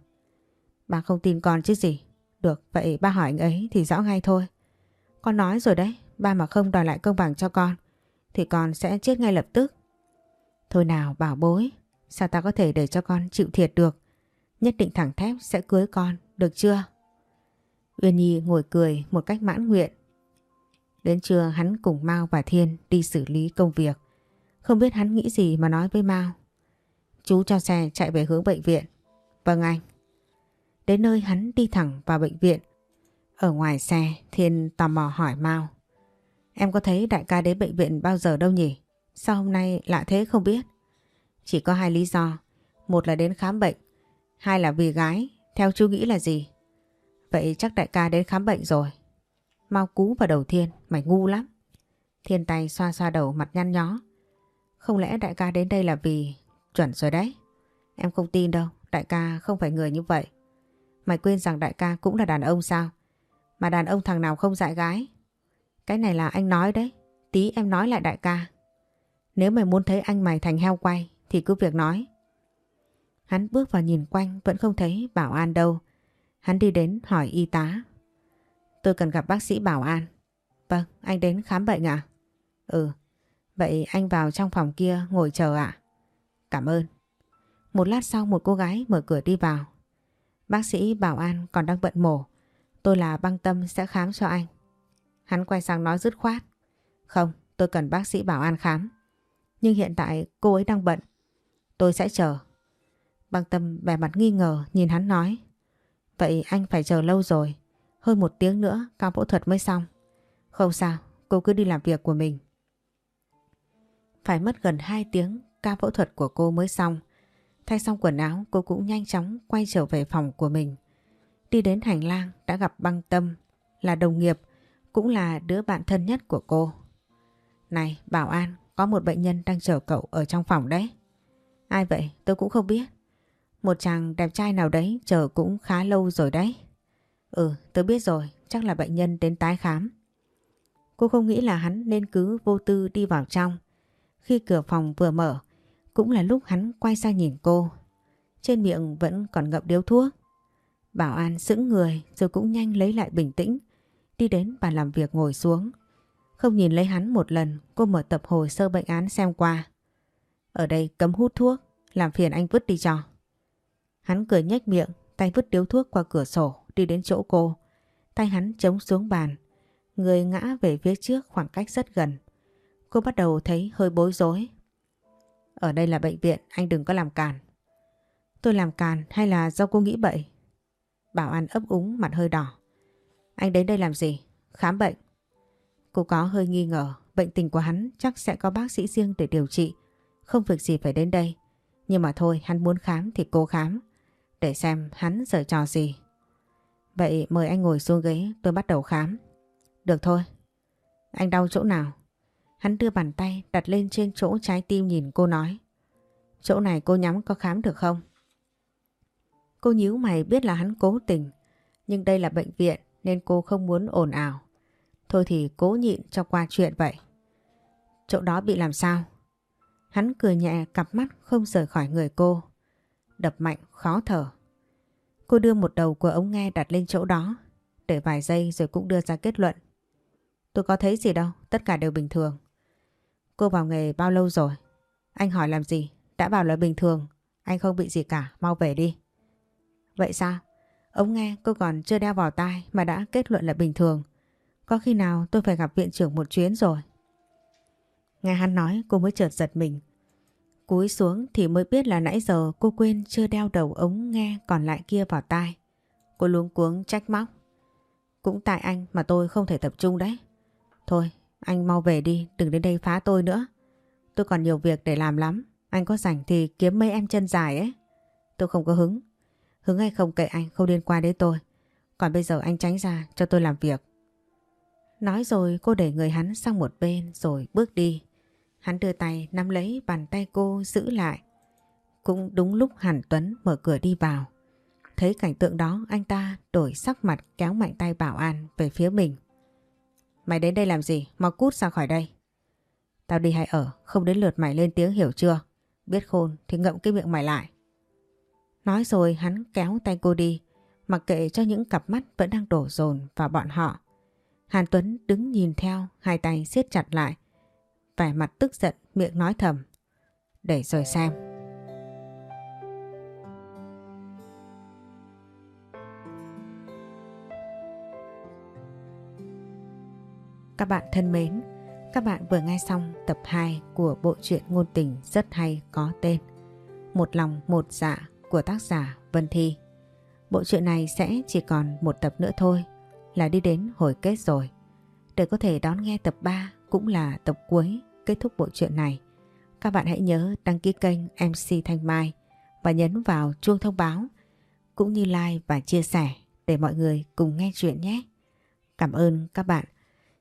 Ba không tin con chứ gì. Được, vậy ba hỏi anh ấy thì rõ ngay thôi. Con nói rồi đấy, ba mà không đòi lại công bằng cho con thì con sẽ chết ngay lập tức. Thôi nào bảo bối, sao ta có thể để cho con chịu thiệt được? Nhất định thẳng thép sẽ cưới con, được chưa? Uyên Nhi ngồi cười một cách mãn nguyện. Đến trưa hắn cùng Mao và Thiên đi xử lý công việc. Không biết hắn nghĩ gì mà nói với Mao. Chú cho xe chạy về hướng bệnh viện. Vâng anh. Đến nơi hắn đi thẳng vào bệnh viện. Ở ngoài xe Thiên tò mò hỏi Mao. Em có thấy đại ca đến bệnh viện bao giờ đâu nhỉ? Sao hôm nay lạ thế không biết? Chỉ có hai lý do. Một là đến khám bệnh. Hai là vì gái. Theo chú nghĩ là gì? Vậy chắc đại ca đến khám bệnh rồi. Mau cú vào đầu Thiên, mày ngu lắm. Thiên tay xoa xoa đầu mặt nhăn nhó. Không lẽ đại ca đến đây là vì... Chuẩn rồi đấy. Em không tin đâu, đại ca không phải người như vậy. Mày quên rằng đại ca cũng là đàn ông sao? Mà đàn ông thằng nào không dạy gái? Cái này là anh nói đấy. Tí em nói lại đại ca. Nếu mày muốn thấy anh mày thành heo quay thì cứ việc nói. Hắn bước vào nhìn quanh vẫn không thấy Bảo An đâu. Hắn đi đến hỏi y tá. Tôi cần gặp bác sĩ Bảo An. Vâng, anh đến khám bệnh à? Ừ, vậy anh vào trong phòng kia ngồi chờ ạ. Cảm ơn. Một lát sau một cô gái mở cửa đi vào. Bác sĩ Bảo An còn đang bận mổ. Tôi là băng tâm sẽ khám cho anh. Hắn quay sang nói dứt khoát. Không, tôi cần bác sĩ Bảo An khám. Nhưng hiện tại cô ấy đang bận. Tôi sẽ chờ. Băng tâm vẻ mặt nghi ngờ nhìn hắn nói. Vậy anh phải chờ lâu rồi. Hơn một tiếng nữa ca phẫu thuật mới xong. Không sao, cô cứ đi làm việc của mình. Phải mất gần 2 tiếng ca phẫu thuật của cô mới xong. Thay xong quần áo, cô cũng nhanh chóng quay trở về phòng của mình. Đi đến hành lang đã gặp băng tâm, là đồng nghiệp, cũng là đứa bạn thân nhất của cô. Này, Bảo An, có một bệnh nhân đang chờ cậu ở trong phòng đấy. Ai vậy tôi cũng không biết. Một chàng đẹp trai nào đấy chờ cũng khá lâu rồi đấy. Ừ tôi biết rồi, chắc là bệnh nhân đến tái khám. Cô không nghĩ là hắn nên cứ vô tư đi vào trong. Khi cửa phòng vừa mở cũng là lúc hắn quay sang nhìn cô. Trên miệng vẫn còn ngậm điếu thuốc. Bảo An sững người rồi cũng nhanh lấy lại bình tĩnh. Đi đến bàn làm việc ngồi xuống. Không nhìn lấy hắn một lần cô mở tập hồ sơ bệnh án xem qua. Ở đây cấm hút thuốc, làm phiền anh vứt đi cho. Hắn cười nhếch miệng, tay vứt điếu thuốc qua cửa sổ đi đến chỗ cô. Tay hắn chống xuống bàn, người ngã về phía trước khoảng cách rất gần. Cô bắt đầu thấy hơi bối rối. Ở đây là bệnh viện, anh đừng có làm càn. Tôi làm càn hay là do cô nghĩ bậy? Bảo An ấp úng mặt hơi đỏ. Anh đến đây làm gì? Khám bệnh. Cô có hơi nghi ngờ bệnh tình của hắn chắc sẽ có bác sĩ riêng để điều trị. Không việc gì phải đến đây. Nhưng mà thôi hắn muốn khám thì cô khám. Để xem hắn giở trò gì. Vậy mời anh ngồi xuống ghế tôi bắt đầu khám. Được thôi. Anh đau chỗ nào? Hắn đưa bàn tay đặt lên trên chỗ trái tim nhìn cô nói. Chỗ này cô nhắm có khám được không? Cô nhíu mày biết là hắn cố tình. Nhưng đây là bệnh viện nên cô không muốn ồn ào. Thôi thì cố nhịn cho qua chuyện vậy. Chỗ đó bị làm sao? Hắn cười nhẹ cặp mắt không rời khỏi người cô. Đập mạnh, khó thở. Cô đưa một đầu của ống nghe đặt lên chỗ đó. Để vài giây rồi cũng đưa ra kết luận. Tôi có thấy gì đâu, tất cả đều bình thường. Cô vào nghề bao lâu rồi? Anh hỏi làm gì? Đã bảo là bình thường. Anh không bị gì cả, mau về đi. Vậy sao? Ống nghe cô còn chưa đeo vào tai mà đã kết luận là bình thường. Có khi nào tôi phải gặp viện trưởng một chuyến rồi. Nghe hắn nói cô mới chợt giật mình. Cúi xuống thì mới biết là nãy giờ cô quên chưa đeo đầu ống nghe còn lại kia vào tai. Cô luống cuống trách móc. Cũng tại anh mà tôi không thể tập trung đấy. Thôi, anh mau về đi, đừng đến đây phá tôi nữa. Tôi còn nhiều việc để làm lắm. Anh có rảnh thì kiếm mấy em chân dài ấy. Tôi không có hứng. Hứng hay không kệ anh, không liên quan đến tôi. Còn bây giờ anh tránh ra cho tôi làm việc. Nói rồi cô để người hắn sang một bên rồi bước đi. Hắn đưa tay nắm lấy bàn tay cô giữ lại. Cũng đúng lúc Hàn Tuấn mở cửa đi vào. Thấy cảnh tượng đó anh ta đổi sắc mặt kéo mạnh tay bảo an về phía mình. Mày đến đây làm gì? Mau cút ra khỏi đây. Tao đi hay ở, không đến lượt mày lên tiếng hiểu chưa? Biết khôn thì ngậm cái miệng mày lại. Nói rồi hắn kéo tay cô đi, mặc kệ cho những cặp mắt vẫn đang đổ dồn vào bọn họ. Hàn Tuấn đứng nhìn theo, hai tay siết chặt lại. Vẻ mặt tức giận, miệng nói thầm. Để rồi xem. Các bạn thân mến, các bạn vừa nghe xong tập 2 của bộ truyện ngôn tình rất hay có tên Một lòng một dạ của tác giả Vân Thi. Bộ truyện này sẽ chỉ còn một tập nữa thôi là đi đến hồi kết rồi. Để có thể đón nghe tập 3 cũng là tập cuối kết thúc bộ truyện này. Các bạn hãy nhớ đăng ký kênh MC Thanh Mai và nhấn vào chuông thông báo cũng như like và chia sẻ để mọi người cùng nghe chuyện nhé. Cảm ơn các bạn.